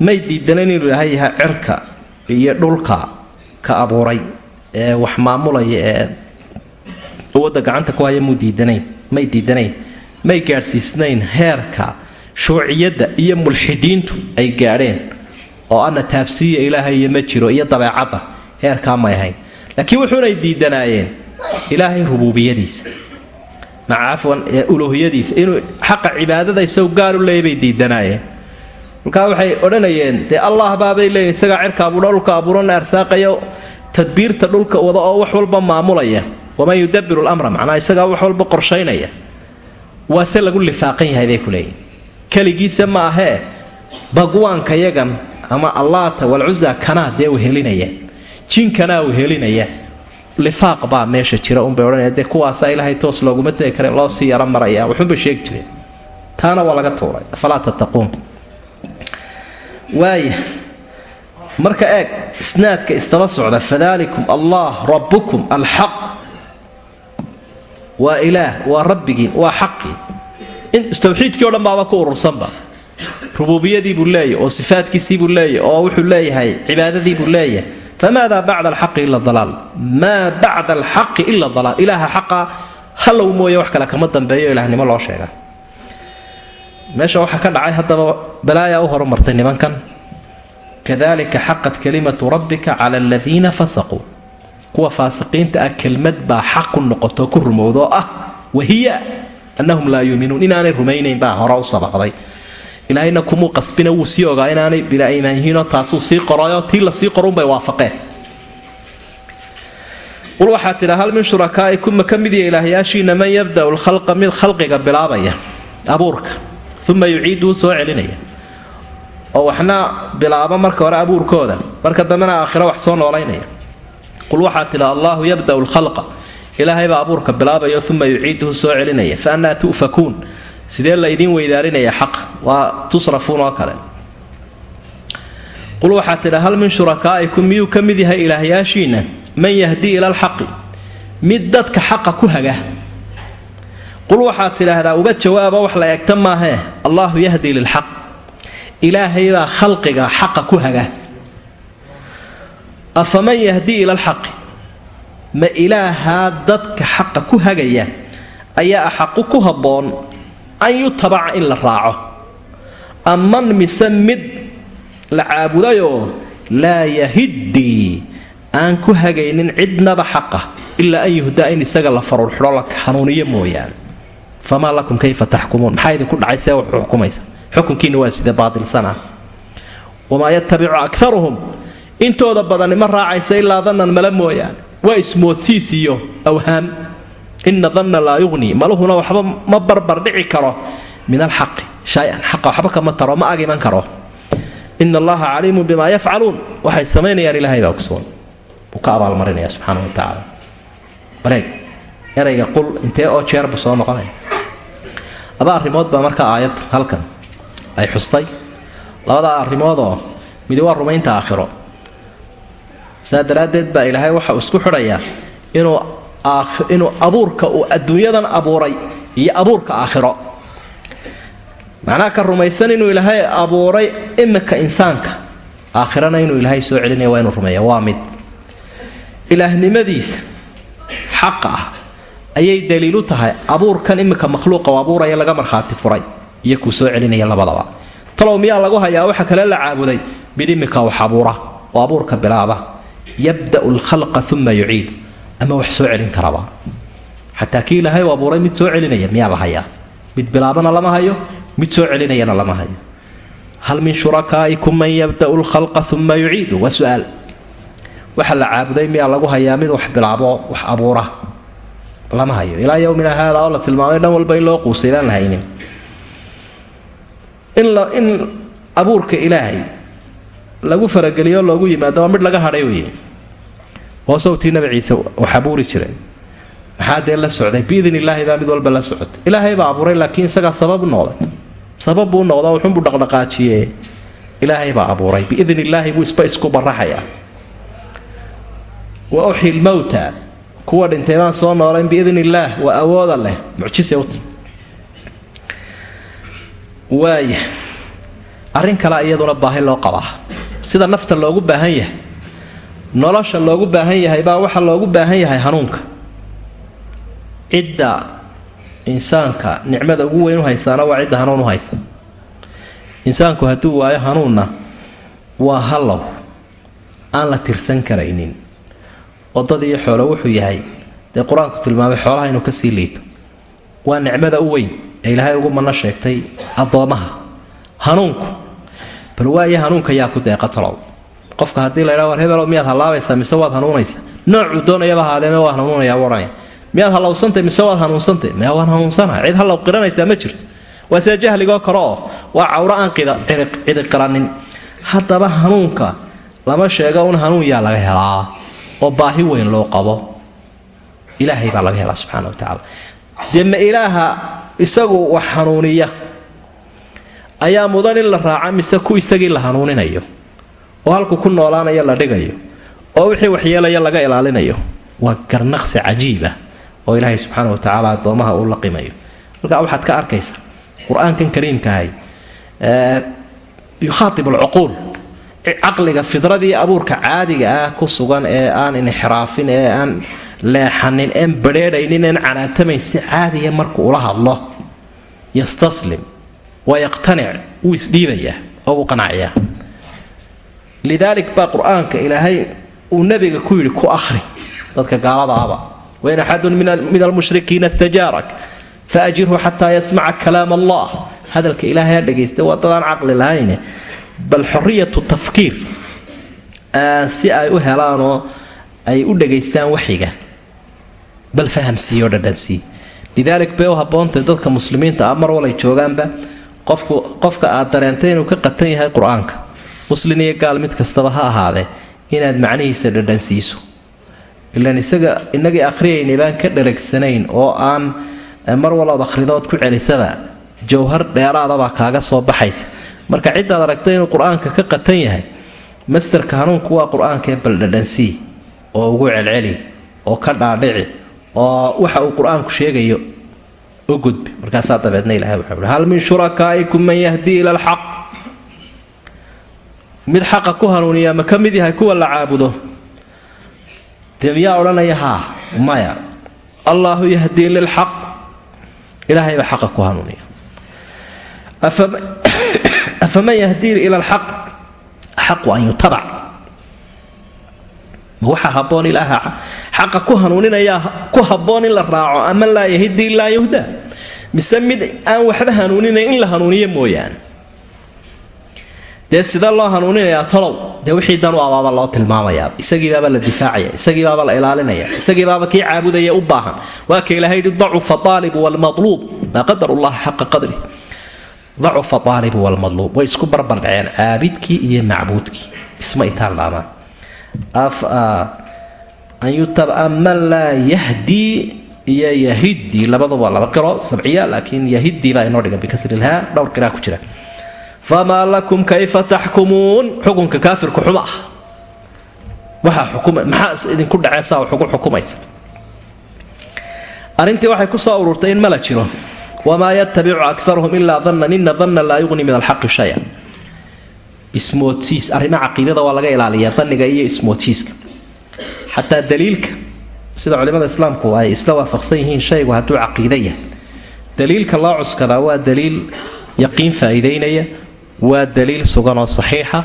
May diidanayn inuu ilaahay yahay cirka iyo dhulka ka abuuray ee wax maamulaya ee awadda gacanta ku haya muu diidanayn may diidanayn may gaadhsiisnayn heerka shuuciyadda iyo mulxidiintu ay gaadheen oo ana taabsiiya ilaahayo ma jiro iyo dabeecadda heerkaa may ahayn. Laakiin wuxuunay diidanaayeen ilaahay rubuubiyadiisa cafwan uluuhiyadiisa inuu xaqa cibaadada isagu gaar u leeya bay diidanaayeen markaa waxay odhanayeen dee allah baabay leeyiin isagaa cirka dhulka abuurana arsaaqayo tadbiirta dhulka wada oo wax walba maamulaya. Waman yudabiru lamra macnaa isagaa wax walba qorshaynaya. Waase lagu lifaaqan yahay bay ku leeyihiin keligiisa ma ahee bagwaanka yagan ama allaata walcusa kanaa dee wehelinaya jinkanaa wehelinaya lifaaq baa meesha jira unbay odhanaya dee kuwaasaa ilaahay toos looguma tegi kare loo sii yaro maraya waxunbay sheegi jireen taana waa laga tuuray. Afalaa tattaquun. Waaya marka eeg isnaadka istaba socda fadalikum allah rabbukum alxaq. Waa ilaah waa rabbigiin waa xaqii. Tawxiidkii o dhan baaba ku urursanba rubuubiyadii buu leeyahy oo sifaadkiisii buu leeyahy oo wuxuu leeyahay cibaadadii buu leeyahay famaada bacda alxaqi ila dalaal maa bacda alxaqi ila dalaal ilaaha xaqa hallow mooye wax kale kama dambeeyo ilahnimo loo sheega meesha waxaa ka dhacay haddaba balaayaa u horumartay nimankan kadalika xaqat kalimatu rabbika cala aladiina fasaquu kuwa faasiqiinta ah kelmad baa xaq ku noqoto ku rumowda oo ah wahiya annahum laa yuuminuun inaanay rumaynayn baa hore u sabaqday ilaahayna kumuu qasbina wuu sii ogaa inaanay bila iimaan yihiinoo taasuu sii qorayoo tii la sii qorunbay waafaqeen. Qul waxaa tidha hal min shurakaa'ikum ka mid iyo ilaahyaashiina man yabda'u lkhalqa mid khalqiga bilaabaya abuurka uma yuciiduhu soo celinaya. Oo waxna bilaaba marka hore abuurkooda marka dambena aakhiro wax soo noolaynaya qul waxaa tidha allaahu yabda'u lkhalqa ilaahaybaa abuurka bilaabayo uma yuciiduhu soo celinaya. Fa annaa tu'fakuun sidee la idiin weydaarinaya xaq? Waa tusrafuun oo kale. Qul waxaa tidha hal min shurakaa'ikum miyuu ka mid yahay ilaahyaashiinna man yahdii ila alxaqi. Mid dadka xaqa ku haga. Qul waxaad tidhaahdaa uba jawaaba wax la eegta maahee allaahu yahdi lilxaq. Ilaahaybaa khalqiga xaqa ku haga. Afaman yahdii ila alxaqi? Ma ilaahaa dadka xaqa ku hagaya ayaa axaqu ku habboon an yutabaca in la raaco. Aman mise mid la caabudayoo laa yahiddii aan ku hagaynin cidnaba xaqa ilaa an yuhdaa in isaga la faruurxidho la hanuuniyo mooyaane. Famaa lakum kayfa taxkumuun maxaa idinku dhacay see wax xukumaysa? Xukunkiina waa sida baatilsanaa wamaa yatabicu akaruhum intooda badani ma raacaysa ilaa dannan mala mooyaane. Waa ismoodsiis iyo awhaam ina danna laa yuqni maluhuna waxba ma barbardhici karo. Min alxaqi shay-an. Xaqa waxba kama taro ma ag iman karo. Ina allaha caliimun bimaa yafcaluun waxay samaynayaan ilahay baa ogsoon wuu ka abaalmarinaya subxaana wa tacaala bareeg. Erayga qul intee oo jeerbu soo noqonaya. Laba arrimood baa marka aayaddu halkan ay xustay. Labadaa arrimoodoo midi waa rumaynta aakhiro. Saa daraaddeed baa ilaahay waxa uu isku xidhayaa inuu inuu abuurka uu adduunyadan abuuray iyo abuurka aakhiro. Macnaha ka rumaysan inuu ilaahay abuuray imika insaanka. Aakhirana inuu ilaahay soo celinaya waa inuu rumeeya waa mid. Ilaahnimadiisa xaqa ah ayay daliilu tahay. Abuurkan imika makhluuqa u abuuraya laga markhaati furay iyo kuu soo celinaya labadaba. Talow miyaa lagu hayaa? Waxa kale la caabuday. Mid imika wax abuura oo abuurka bilaaba. Yabda'u lkhalqa uma yuciid ama wax soo celin karaba. Xataa kii ilaahay u abuuray mid soo celinaya miyaa la mid bilaabana lama hayo mid soo celinayana lama hayo. Hal min shurakaa'ikum man yabda'u lkhalqa uma yuciidu? Waa su'aal. Waxa la caabuday miyaa lagu hayaa mid wax bilaabo wax abuura? Lama hayo. Ilaa yowmina haada oo la tilmaamay dhan walba in loo quusay baan la in la in abuurka ilaahay lagu farageliyo loogu yimaado waa midh laga hadhay hoosowtii nabi ciise wax abuuri jireen maxaa dee la socday? Biidn illaahi baa mid walba la socotay. Ilaahay baa abuuray laakiin isagaa sabab noqday. Sabab buu noqda wuxuunbuu dhaqdhaqaajiye ilaahay baa abuuray. Biidn illaahi buu isba isku baraxaya wa uxyi lmowta kuwa dhintay baan soo noolayn biidn illaah waa awooda leh. Mucjise uti waaya. Arrin kale iyaduna baahi loo qabaa. Sida nafta loogu baahan yahay nolosha loogu baahan yahay baa waxaa loogu baahan yahay hanuunka. Cidda insaanka nicmada ugu weyn u haystaana waa cidda hanuun u haysta insaanku hadduu waayo hanuunna waa hallow aan la tirsan karaynin. Wadad iyo xoolo wuxuu yahay dee qur'aanku tilmaamay xoolaha inuu ka sii liito. Waa nicmada u weyn ee ilaahay ugu manno sheegtay addoommaha hanuunku. Bal waayo hanuunka yaa ku deeqa talow qofka haddii laydhaa war hebelo miyaad hallaabaysaa mise waad hanuunaysaa? noocuu doonayaba ahaadee waan hanuunaya odhanaya miyaad hallowsantay mise waad hanuunsantay? maya waan hanuunsana cid hallow qiranaysaa ma jirto. waa sida jahligoo kale oo waa cawro aan cidi qiranin. haddaba hanuunka lama sheego un hanuun yaa laga helaa oo baahi weyn loo qabo. ilaahay baa laga helaa subxana wa tacaala. dee ma ilaaha isagu wax hanuuniya? ayaa mudan in la raaca mise ku isagii la hanuuninayo oo halku ku noolaanayo la dhigayo oo wixii waxyeelaya laga ilaalinayo waa garnaqsi cajiiba oo ilaahay subxaana wa tacaala addoomaha uu la qimayo halkaa waxaad ka arkaysa qur'aankan kariimkahay yukhaaib alcuquul caqliga fidradii abuurka caadiga ah ku sugan ee aan inxiraafin ee aan leexanin een badheedhaynin een canaatamayn si caadiya markuu ula hadlo yastaslim wa yaqtanic wuu isdhiibayaa oo wuu qanacayaa lidaalik baa qur'aanka ilaahay uu nabiga ku yidhi ku ahri dadka gaaladaaba wain axadun min almushrikiina istajaarak faajirhu xataa yasmaca kalaam allah. Hadalka ilaahay ha dhagaysta caqli lahayne bal xoriyatu tafkiir si ay u helaanoo ay u dhagaystaan waxyiga. Bal fahamsiiyo dhadhansii lidaalik bay u haboontay dadka muslimiinta ah walay joogaanba. Qofka aad dareentay inuu ka qatan yahay qur'aanka muslin iyo gaal mid kastaba ha ahaadee inaad macnihiisa dhadhansiiso. Ilaan isaga inagii akhriyaynay baan ka dharagsanayn oo aan mar walood akhridood ku celisaba jawhar dheeraadabaa kaaga soo baxaysa. Marka ciddaad aragtay inuu qur'aanka ka qatan yahay masterka hanuunku waa qur'aankaee baldhadhansii oo ugu celceli oo ka dhaadhici oo waxa uu qur'aanku sheegayo u gudbi. Markaasaa dabeedna ilahay wuxuu uhi hal min shurakaa'ikum man yahdii ila alxaq mid xaqa ku hanuuniyaa ma ka mid yahay kuwa la caabudo. Dee miyaa odhanaya haa maya allaahu yahdii lilxaq ilaahay baa xaqa ku hanuuniya. (coughs) Afaman yahdii ila alxaq axaqu an yutabac ma waxaa haboon ilaaha xaqa ku hanuuninayaa ku haboon in la raaco ama laa yahidi ilaa yuhda. Mise mid aan waxba hanuuninayn in la hanuuniyo mooyaane dee sida loo hanuuninayaa tolow? Dee wixii dan u abaaba loo tilmaamayaa. Isagiibaaba la difaacaya isagiibaaba la ilaalinaya isagiibaaba kii caabudaya u baahan. Waa ka ilahay yidhi dacufa aalibu wlmaluub maa qadar llaha xaqa qadri. Dacufa aalibu wlmadluub way isku barbardhaceen caabidkii iyo macbuudkii. Isma itaan dhaamaan. Man laa yahdii iyo yahidii labaduba laba qiro sabciya laakiin yahidii baa inoo dhigan bikasrilhaa dhowr qiraa ku jira famaa lakum kayfa taxkumuun xukunka kaafirku xuma ah waxaa xukuma maxaa idinku dhaceysaa wax ugu xukumaysa arrintii waxay ku soo ururtay in mala jiro wamaa yatabicu akaruhum ilaa dannan ina danna laa yuqni min alxaqi shaya ismoodsiis arrimo caqiidada waa laga ilaaliyaa danniga iyo ismoodsiiska xataa daliilka sida culimada islaamku ay isla waafaqsan yihiin shaygu hadduu caqiida daliilka loo cuskadaa waa daliil yaqiin faa'iideynaya waa daliil sugan oo saxiixa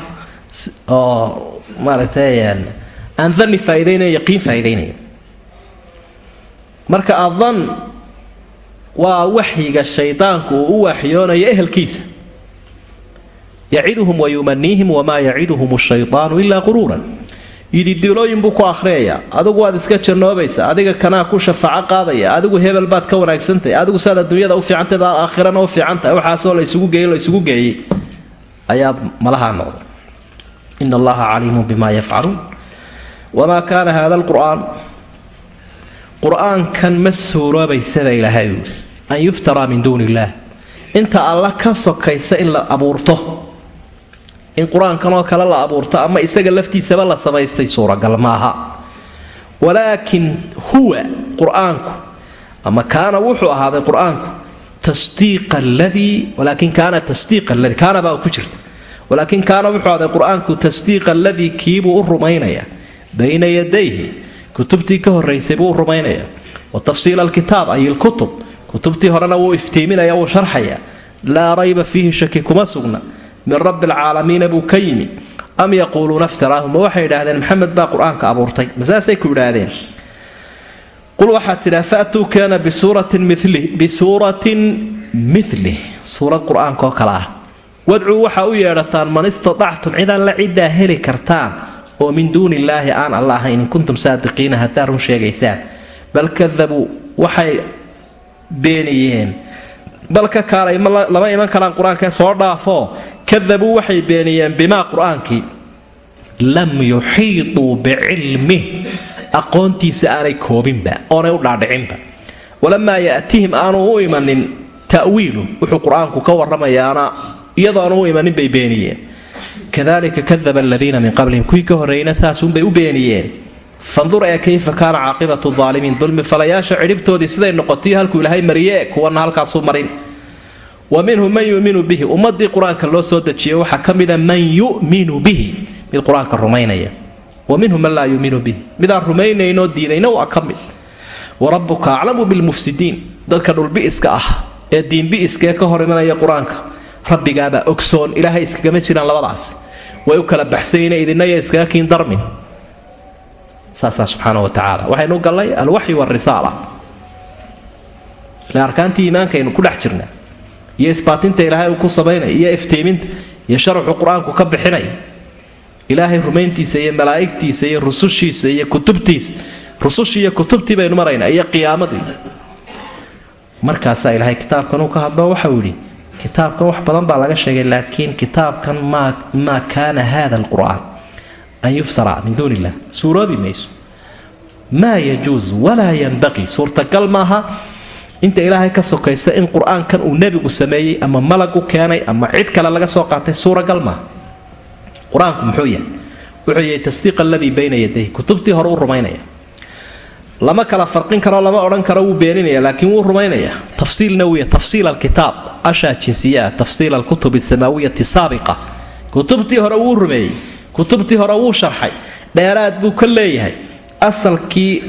oo maaragtay aan danni faa'iideynaya yaqiin faa'iideynaya marka adan waa waxyiga shaydaanku uu u waxyoonayo ehelkiisa. Yaciduhum wayumaniihim wamaa yaciduhum shaydaanu ilaa quruuran. Yididiilooyin buu ku akhriyayaa. Adigu waad iska janoobaysa adiga kanaa ku shafaaco qaadaya. Adigu hebel baad ka wanaagsantahay adigu saad adduunyada u fiicantay baad aakhirana u fiicantahay waxaasoo laysugu geeyey laysugu geeyey ayaa malahaa noqda ina allaha caliimun bima yafcaluun. Wamaa kaana hada lqur'aan qur'aankan ma suuroobaysaba ilaahay an yuftaraa min duuni illaah. Inta alla ka sokaysa in la abuurto in qur'aankan kale la abuurto ama isaga laftiisaba la samaystay suuragal maaha. Walaakin huwa qur'aanku ama kaana wuxuu ahaaday qur'aanku tasdiiqa aladii walaakin kaana tasdiiqa aladii kaana baa ku jirta. Walaakin kaana wuxuu ahaaday qur'aanku tasdiiqa aladii kiibuu u rumaynaya bayna yadayhi kutubtii ka horaysay buu u rumaynaya. Wa tafsiila alkitaab ay ilkutub kutubtii horena wuu iftiiminaya wuu sharxaya. Laa rayba fiihi shaki kuma sugna. Min rabbi alcaalamiina buu ka yimi. Am yaquuluuna iftaraahu ma waxay idhaahdeen maxamed baa qur'aanka abuurtay? Masaasay ku idhaahdeen qul waxaad tidhaa faatuu keena bisuuratin mili bisuuratin milih suurad qur'aanka oo kale ah wadcuu waxaa u yeedhataan man istatactum cidaan la ciddaa heli kartaan oo min duuni illaahi aan alla ahayn in kuntum saadiqiina haddaa run sheegaysaan bal kadabuu waxay beeniyeen bal ka kaalay lama iman karaan qur'aankae soo dhaafoo kadabuu waxay beeniyeen bimaa qur'aankii lam yuxiituu bicilmih aqoontiisa aanay koobinba oonay u dhaadhicinba. Walamaa ya'tihim aanu u imanin ta'wiilu wuxuu qur'aanku ka warramayaana iyadoonu u imanin bay beeniyeen. Kadalika kadaba aladiina min qablihim kuwii ka horreeyna saasunbay u beeniyeen. Fandur ee kayfa kaana caaqibatu aalimiin dulmi falayaasha cidhibtoodii siday noqotay halkuu ilaahay mariye kuwana halkaasuu marin. Wa minhum man yuminu bihi ummadii qur'aanka loo soo dejiyay waxaa ka mida man yuminu bihi mid qur'aanka rumaynaya wa man laa yuminu bihi midaan rumaynaynoo diidayna waa ka mid. Wa rabbuka aclamu bilmufsidiin. Dadka dhulbi'iska ah ee diinbi'iskaee ka hor imanaya qur'aanka rabbigaabaa ogsoon ilaahay iskagama jiraan labadaas. Way u kala baxsanyina idinaya iskaga kiin darmin. Saasaa subxaana wa tacaala waxaynu gallay alwaxyu warisaala ile arkaantii iimaankaynu ku dhex jirnaa. Iyo isbaatinta ilaahay uu ku samaynaya iyo iftiiminta iyo sharaxu qur'aanku ka bixinaya ilaahay rumayntiisa iyo malaa'igtiisa iyo rusushiisa iyo kutubtiisa rusushii iyo kutubtii baynu maraynaa iyo qiyaamadii markaasaa ilaahay kitaabkan uu ka hadlo waxau yidhi kitaabkan wax badan baa laga sheegay laakiin kitaabkan maa kaana hada alqur'aan an yuftara min duuni illah suuroobi mayso. Maa yajuus walaa yanbaqii suurtagal maaha inta ilaahay ka sokaysa in qur'aankan uu nebigu sameeyey ama malagu keenay ama cid kale laga soo qaatay suuragal maaha qur'aanku muxuu yahay? Wuxuu yahay tasdiiq aladii bayna yaday kutubtii hore u rumaynaya. Lama kala farin karo lama odhan karo wuu beeninaya laakiin wuu rumaynaya. Tafsiilna wiya tafsiil alkitaab ashaa jinsiyaa tafsiil alkutub asamawiyati saabiqa kutubtii hore wuu rumeeyey kutubtii hore wuu sharxay dheeraad buu ka leeyahay. Asalkii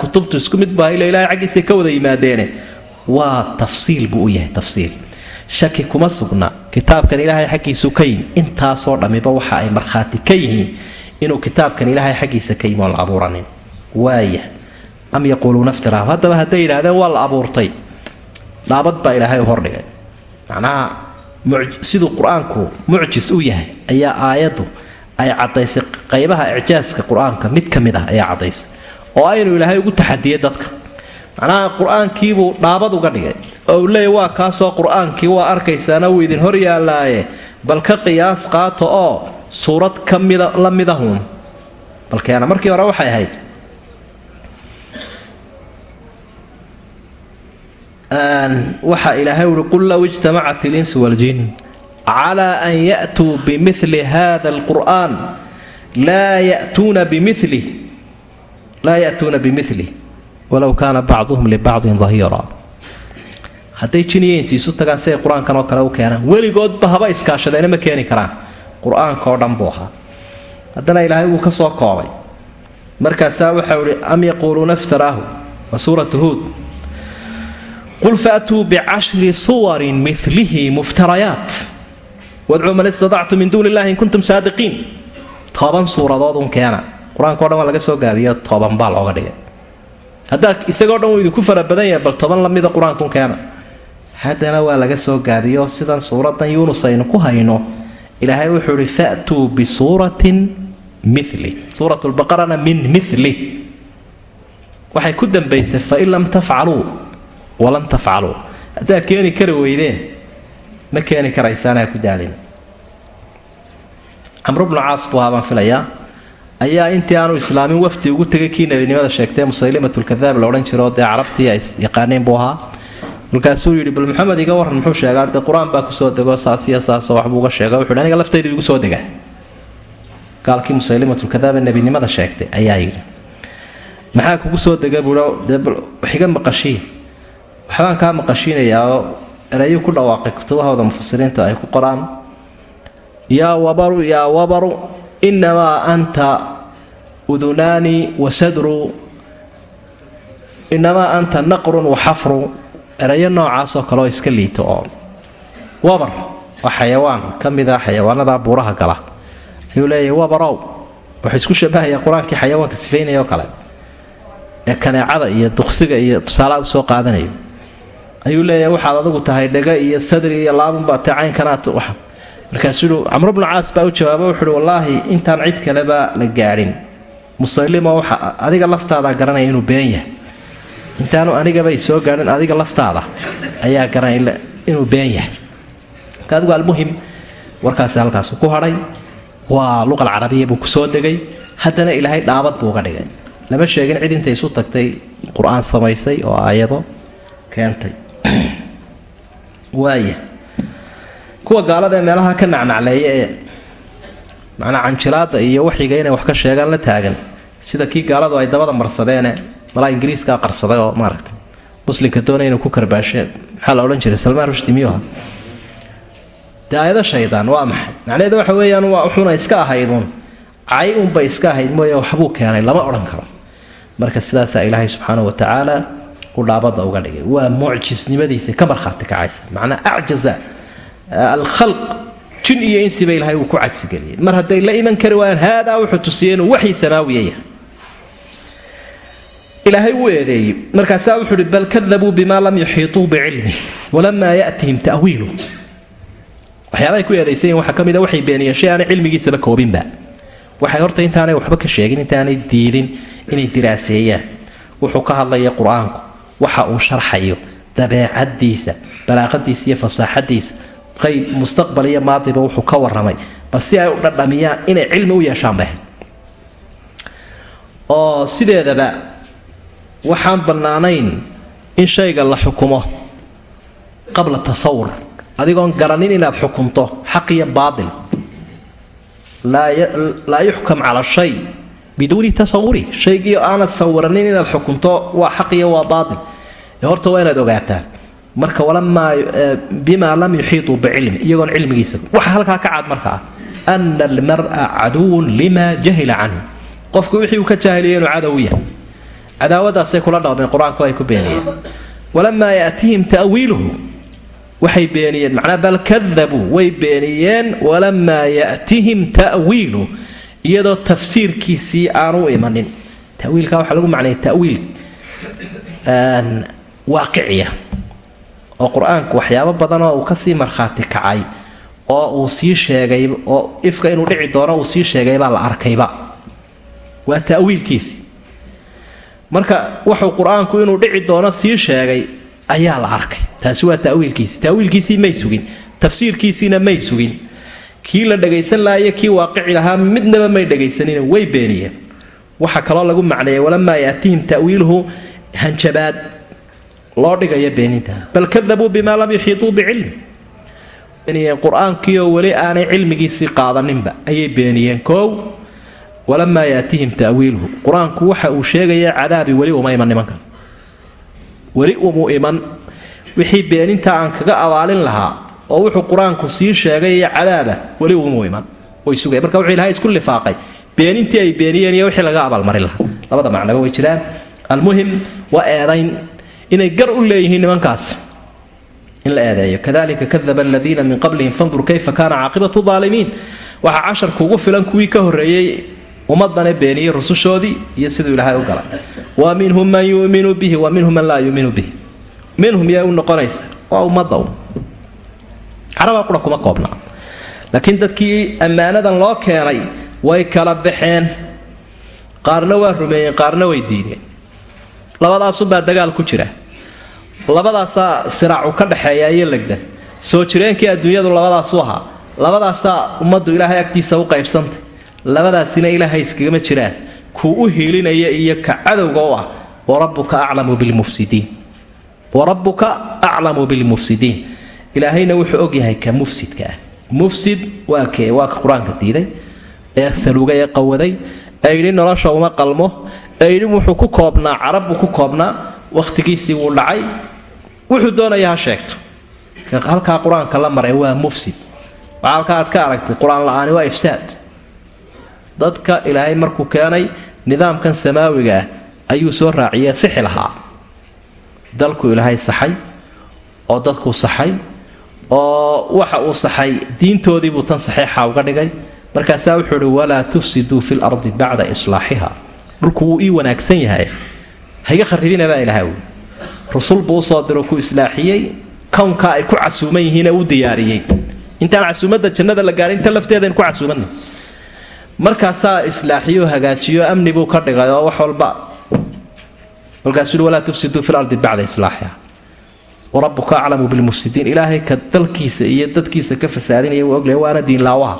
kutubtu isku mid baa ila ilahay xaggiisa ka wada yimaadeene waa tafsiil buu u yahay tafsiil shaki kuma sugna. Kitaabkan ilaahay xaggiisu ka yimi. Intaasoo dhammiba waxa ay markhaati ka yihiin inuu kitaabkan ilaahay xaggiisa ka yimi oon la abuuranin. Waaya am yaquuluuna iftiraahu haddaba hadday yidhahdeen waa la abuurtay. Dhaabad baa ilaahay u hordhigay macnaha siduu qur'aanku mucjis u yahay ayaa aayaddu ay caddaysay qaybaha icjaaska qur'aanka mid ka mid ah ayaa caddaysay. Oo aynu ilaahay ugu taxadiyey dadka macnaha qur'aankiibuu dhaabad uga dhigay. Oo uu leeya waa kaasoo qur'aankii waa arkaysaana wuu idin hor yaallaaye. Bal ka qiyaas qaato oo suurad ka mida la midahuun balkeena markii hore waxay ahayd. Waxaa ilaahay uhi qul low ijtamacat ilinsu waljin calaa an ya'tuu bimili hada alqur'aan laa yatuuna bimilih laa ya'tuuna bimilih walow kaana bacduhum libacdin dahiira. Hadday jin iyo insi isu tagaan siay qur'aankan oo kale u keenaan. Weligoodba haba iskaashadeena ma keeni karaan. Qur'aanka oo dhan buu ahaa. Haddana ilaahay wuu ka soo koobay. Markaasaa waxau ihi am yaquuluuna iftaraahu wa suuratu huud? Qul faatuu bicashri suwarin milihi muftarayaat. Wadcuu man istadactu min duuni illahi in kuntum saadiqiin. Toban suuradoodun keena. Qur'aanka o dhan waa laga soo gaabiyo toban baa looga dhigay haddaa isagoo dhan wuu idinku fara badan yahay bal toban lamida qur'aankun keena. Haddana waa laga soo gaabiyo sidan suuradan yuunus aynu ku hayno. Ilaahay wuxuu ihi faatuu bisuuratin mili suurat lbaqarana min mili waxay ku dambaysay fain lam tafcaluu walan tafcaluu. Haddaad keeni kari weydeen ma keeni karaysaanaa ku daalin. Camru bnu caas buu ahaa baan filayaa ayaa intii aanu islaamin wafdi ugu tegay kii nebinimada sheegtay musaylimatulkadaab la odhan jiro. Dee carabtii ay yaqaaneen buu ahaa. Markaasuu yidhi bal maxamed iga warran muxuu sheegaa? Dee qur'aan baa ku soo dego saasiyo saasoo waxbuu uga sheega wuxu aniga laftayda igu soo dega gaalkii musaylimatulkadaab ee nebinimada sheegtay ayaa yidhi. Maxaa kugu soo dega buuo dee waxiga maqashii waxbaan kaa maqashiinayaa oo erayu ku dhawaaqay kutubahooda mufasiriinta ay ku qoraan yaa wabaru yaa wabaru inamaa anta udunaani wasadru inamaa anta naqrun wa xafru erayo noocaasoo kaleoo iska liito oo wabar waa xayawaan ka mida xayawaanada buuraha gala ayuu leeyahay wabarow wuxuu isku shabahayaa qur'aankii xayawaanka sifaynaya oo kale ee kaneecada iyo duqsiga iyo tusaalaha u soo qaadanayo ayuu leeyahay waxaad adigu tahay dhega iyo sadri iyo laabunbaa te caynkanaat markaasuu camru bnu caas baa u jawaaba wuxuuhi wallaahi intaan cid kaleba la gaadhin musaylimo waxa adiga laftaadaa garanaya inuu been yahay. Intaanu anigabay soo gaadhin adiga laftaada ayaa garanaya inuu been yahay. Marka adigu almuhim warkaasi halkaasu ku hadhay waa luqal carabiya buu ku soo degay. Haddana ilaahay dhaabad buu uga dhigay. Lama sheegin cid intay isu tagtay qur'aan samaysay oo aayado keentay. (clears throat) Waaya kuwa gaalada ee meelaha ka nacnacleeya ee macnaa canjilaada iyo waxyiga inay wax ka sheegaan la taagan. Sida kii gaaladu ay dabada marsadeene malaa ingiriiskaa qarsaday oo maaragtay muslimka doonay inuu ku karbaasheen maxaa la odhan jiray? Salmaan rushdi miyuha dee aayado shaydaan waa maxay? Macnaheedu waxa weeyaan waa wuxuuna iska ahayduun cay unbay iska ahayd mooye waxbuu keenay lama odhan karo. Marka sidaasaa ilaahay subxaana wa tacaala u dhaabada uga dhigay. Waa mucjisnimadiisa ka markhaati kacaysa macnaa acjaza alkhalq jin iyo insiba ilahay uu ku cajsigeliyay mar hadday la iman kari waayaan haadaa wuxuu tusiyey inuu waxii ilaahay wuu eedeeyey markaasaa wuxuu uhi bal kadabuu bima lam yuxiituu bicilmi walamaa yatihim ta'wiilu waxyaabahay ku eedaysayen waxaa ka mid a waxay beeniyeen shay aanay cilmigiisaba koobinba waxay horta intaanay waxba ka sheegin intaanay diidin inay diraaseeyaan wuxuu ka hadlaya qur'aanku waxa uu sharxayo dabeecadiisa balaaqadiisa iyo fasaaxadiisa qayb mustaqbal iyo maadiba wuxuu ka waramay bal si ay u dhadhamiyaan inay cilmi u yeeshaanba oo sideedaba waxaan bannaanayn in shayga la xukumo qabla tasawur adigoon garanin inaad xukunto xaq iyo baatil. Laa yuxkam cala shay biduuni tasawuri shaygii aanad sawiranin inaad xukunto waa xaq iyo waa baatil. Horta waa inaad ogaataa marka walamaa bima lam yuxiituu bicilmi iyagoon cilmigiisa. Waxa halkaa ka cad markaa. Ana almara caduwun lima jahila canhu. Qofku wixii uu ka jaahiliya inuu cadow yahay. Cadaawadaasay kula dhaqmeen qur'aanku ay ku beeniyeen. Walamaa yaatihim ta'wiiluhu waxay beeniyeen. Macnaa bal kadabuu way beeniyeen. Walamaa yatihim ta'wiilu iyadoo tafsiirkiisii aanu imanin. Tawiilka waxaa lagu macnaya tawiil waaqiciya oo qur'aanku waxyaabo badanoo uu ka sii markhaati kacay oo uu sii sheegay oo ifka inuu dhici doono uu sii sheegaybaa la arkayba waa tawiilkiisii marka wuxuu qur'aanku inuu dhici doono sii sheegay ayaa la arkay. Taasi waa tawiilkiisi. Tawiilkiisii may sugin. Tafsiirkiisiina may sugin. Kii la dhagaysan lahayo kii waaqici lahaa midnaba may dhagaysanina way beeniyeen. Waxaa kaloo lagu macneeyay walamaa yaatihim ta'wiiluhu hanjabaad loo dhigaya beeninta. Bal kadabuu bimaa lam yuxiituu bicilmi. Qur'aankiioo weli aanay cilmigiisii qaadaninba ayay beeniyeen. Koow walamaa yaatihim ta'wiiluhu. Qur'aanku waxa uu sheegaya cadaabi weli uma iman nimankan. Weli umuu iman. Wixii beeninta aan kaga abaalin lahaa oo wuxuu qur'aanku sii sheegay cadaaba weli umuu iman. Way sugay marka wuxuu ilahay isku lifaaqay. Beenintii ay beeniyeen iyo wixii laga abaalmarin lahaa. Labada macnaba way jiraan. Almuhim waa eedayn inay gar u leeyihiin nimankaas. In la eedeeyo. Kadalika kadaba aladiina min qablihim fandur kayfa kaana caaqibatu aalimiin waxaa casharku ugu filan kuwii ka horreeyey ummadane beeniyey rusushoodii iyo siduu ilaahay u galay. Wa minhum man yuminu bihi wa minhum man laa yuminu bihi. Minhum yaa u noqonaysa waa ummadda carabaa qura kuma koobna. Laakiin dadkii ammaanadan loo keenay way kala baxeen. Qaarna waa rumeeyeen qaarna way diideen. Labadaasunbaa dagaal ku jira labadaasaa siraacu ka dhexeeya iyo legdan soo jireenkii adduunyadu labadaasu ahaa. Labadaasaa ummaddu ilaahay agtiisa u qaybsantay. Labadaasina ilaahay iskagama jiraan. Kuu u hiilinaya iyo ka cadowga u ah. Warabbuka aclamu bilmufsidiin. Warabbuka aclamu bilmufsidiin. Ilaahayna wuxuu ogyahay ka mufsidka ah. Mufsid waa kee? Waa ka qur'aanka diiday? Ee salugay ee qawaday? Ee nolosha uma qalmo. Ee wuxuu ku koobnaa carab buu ku koobnaa. Wakhtigiisii wuu dhacay wuxuu doonaya ha sheegto. Halkaa qur'aanka la maray waa mufsid. Waxaa halkaa aad ka aragtay qur'aan la'aani waa ifsaad. Dadka ilaahay markuu keenay nidaamkan samaawiga ah ayuu soo raaciyee sixi lahaa. Dalku ilaahay saxay oo dadkuu saxay oo waxa uu saxay diintoodiibuu tan saxiixa uga dhigay. Markaasaa wuxuu uhi walaa tufsiduu fi lardi bacda islaaxiha dhulku wuu ii wanaagsan yahay. Hayga kharibina baa ilaha wy rusul buu u soo diro ku islaaxiyey. Kownka ay ku casuuman yihiine u diyaariyey. Intaan casuumadda jannada la gaahin inta lafteedayn ku casuumanna. Markaasaa islaaxiyo hagaajiyo amni buu ka dhigay oo wax walba. Markaasuu walaa tufsiduu fi lardi bacda islaaxiha. Warabuka aclamu bilmufsidiin ilaahay ka dalkiisa iyo dadkiisa ka fasaadinaya wuu ogleya waana diinlaawaha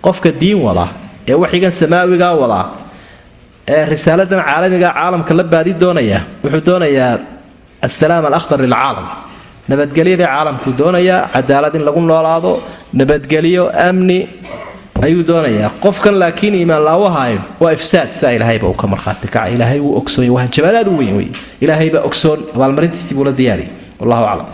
qofka diin wada ee waxigan samaawigaa wadaa ee risaaladan caalamiga caalamka la baadi doonaya wuxuu doonayaa assalaam alakhdar lilcaalam nabadgelyada caalamkuu doonayaa cadaalad in lagu noolaado nabadgelyo amni ayuu doonayaa qofkan laakiin iimaan laawahayo waa ifsaad sidaa ilaahayba uu ka markhaati kaca ilaahay wuu ogsoon waa hanjabaadaad u weyn wey ilaahaybaa ogsoon abaalmarintiisii buu la diyaariyay wallahu aclam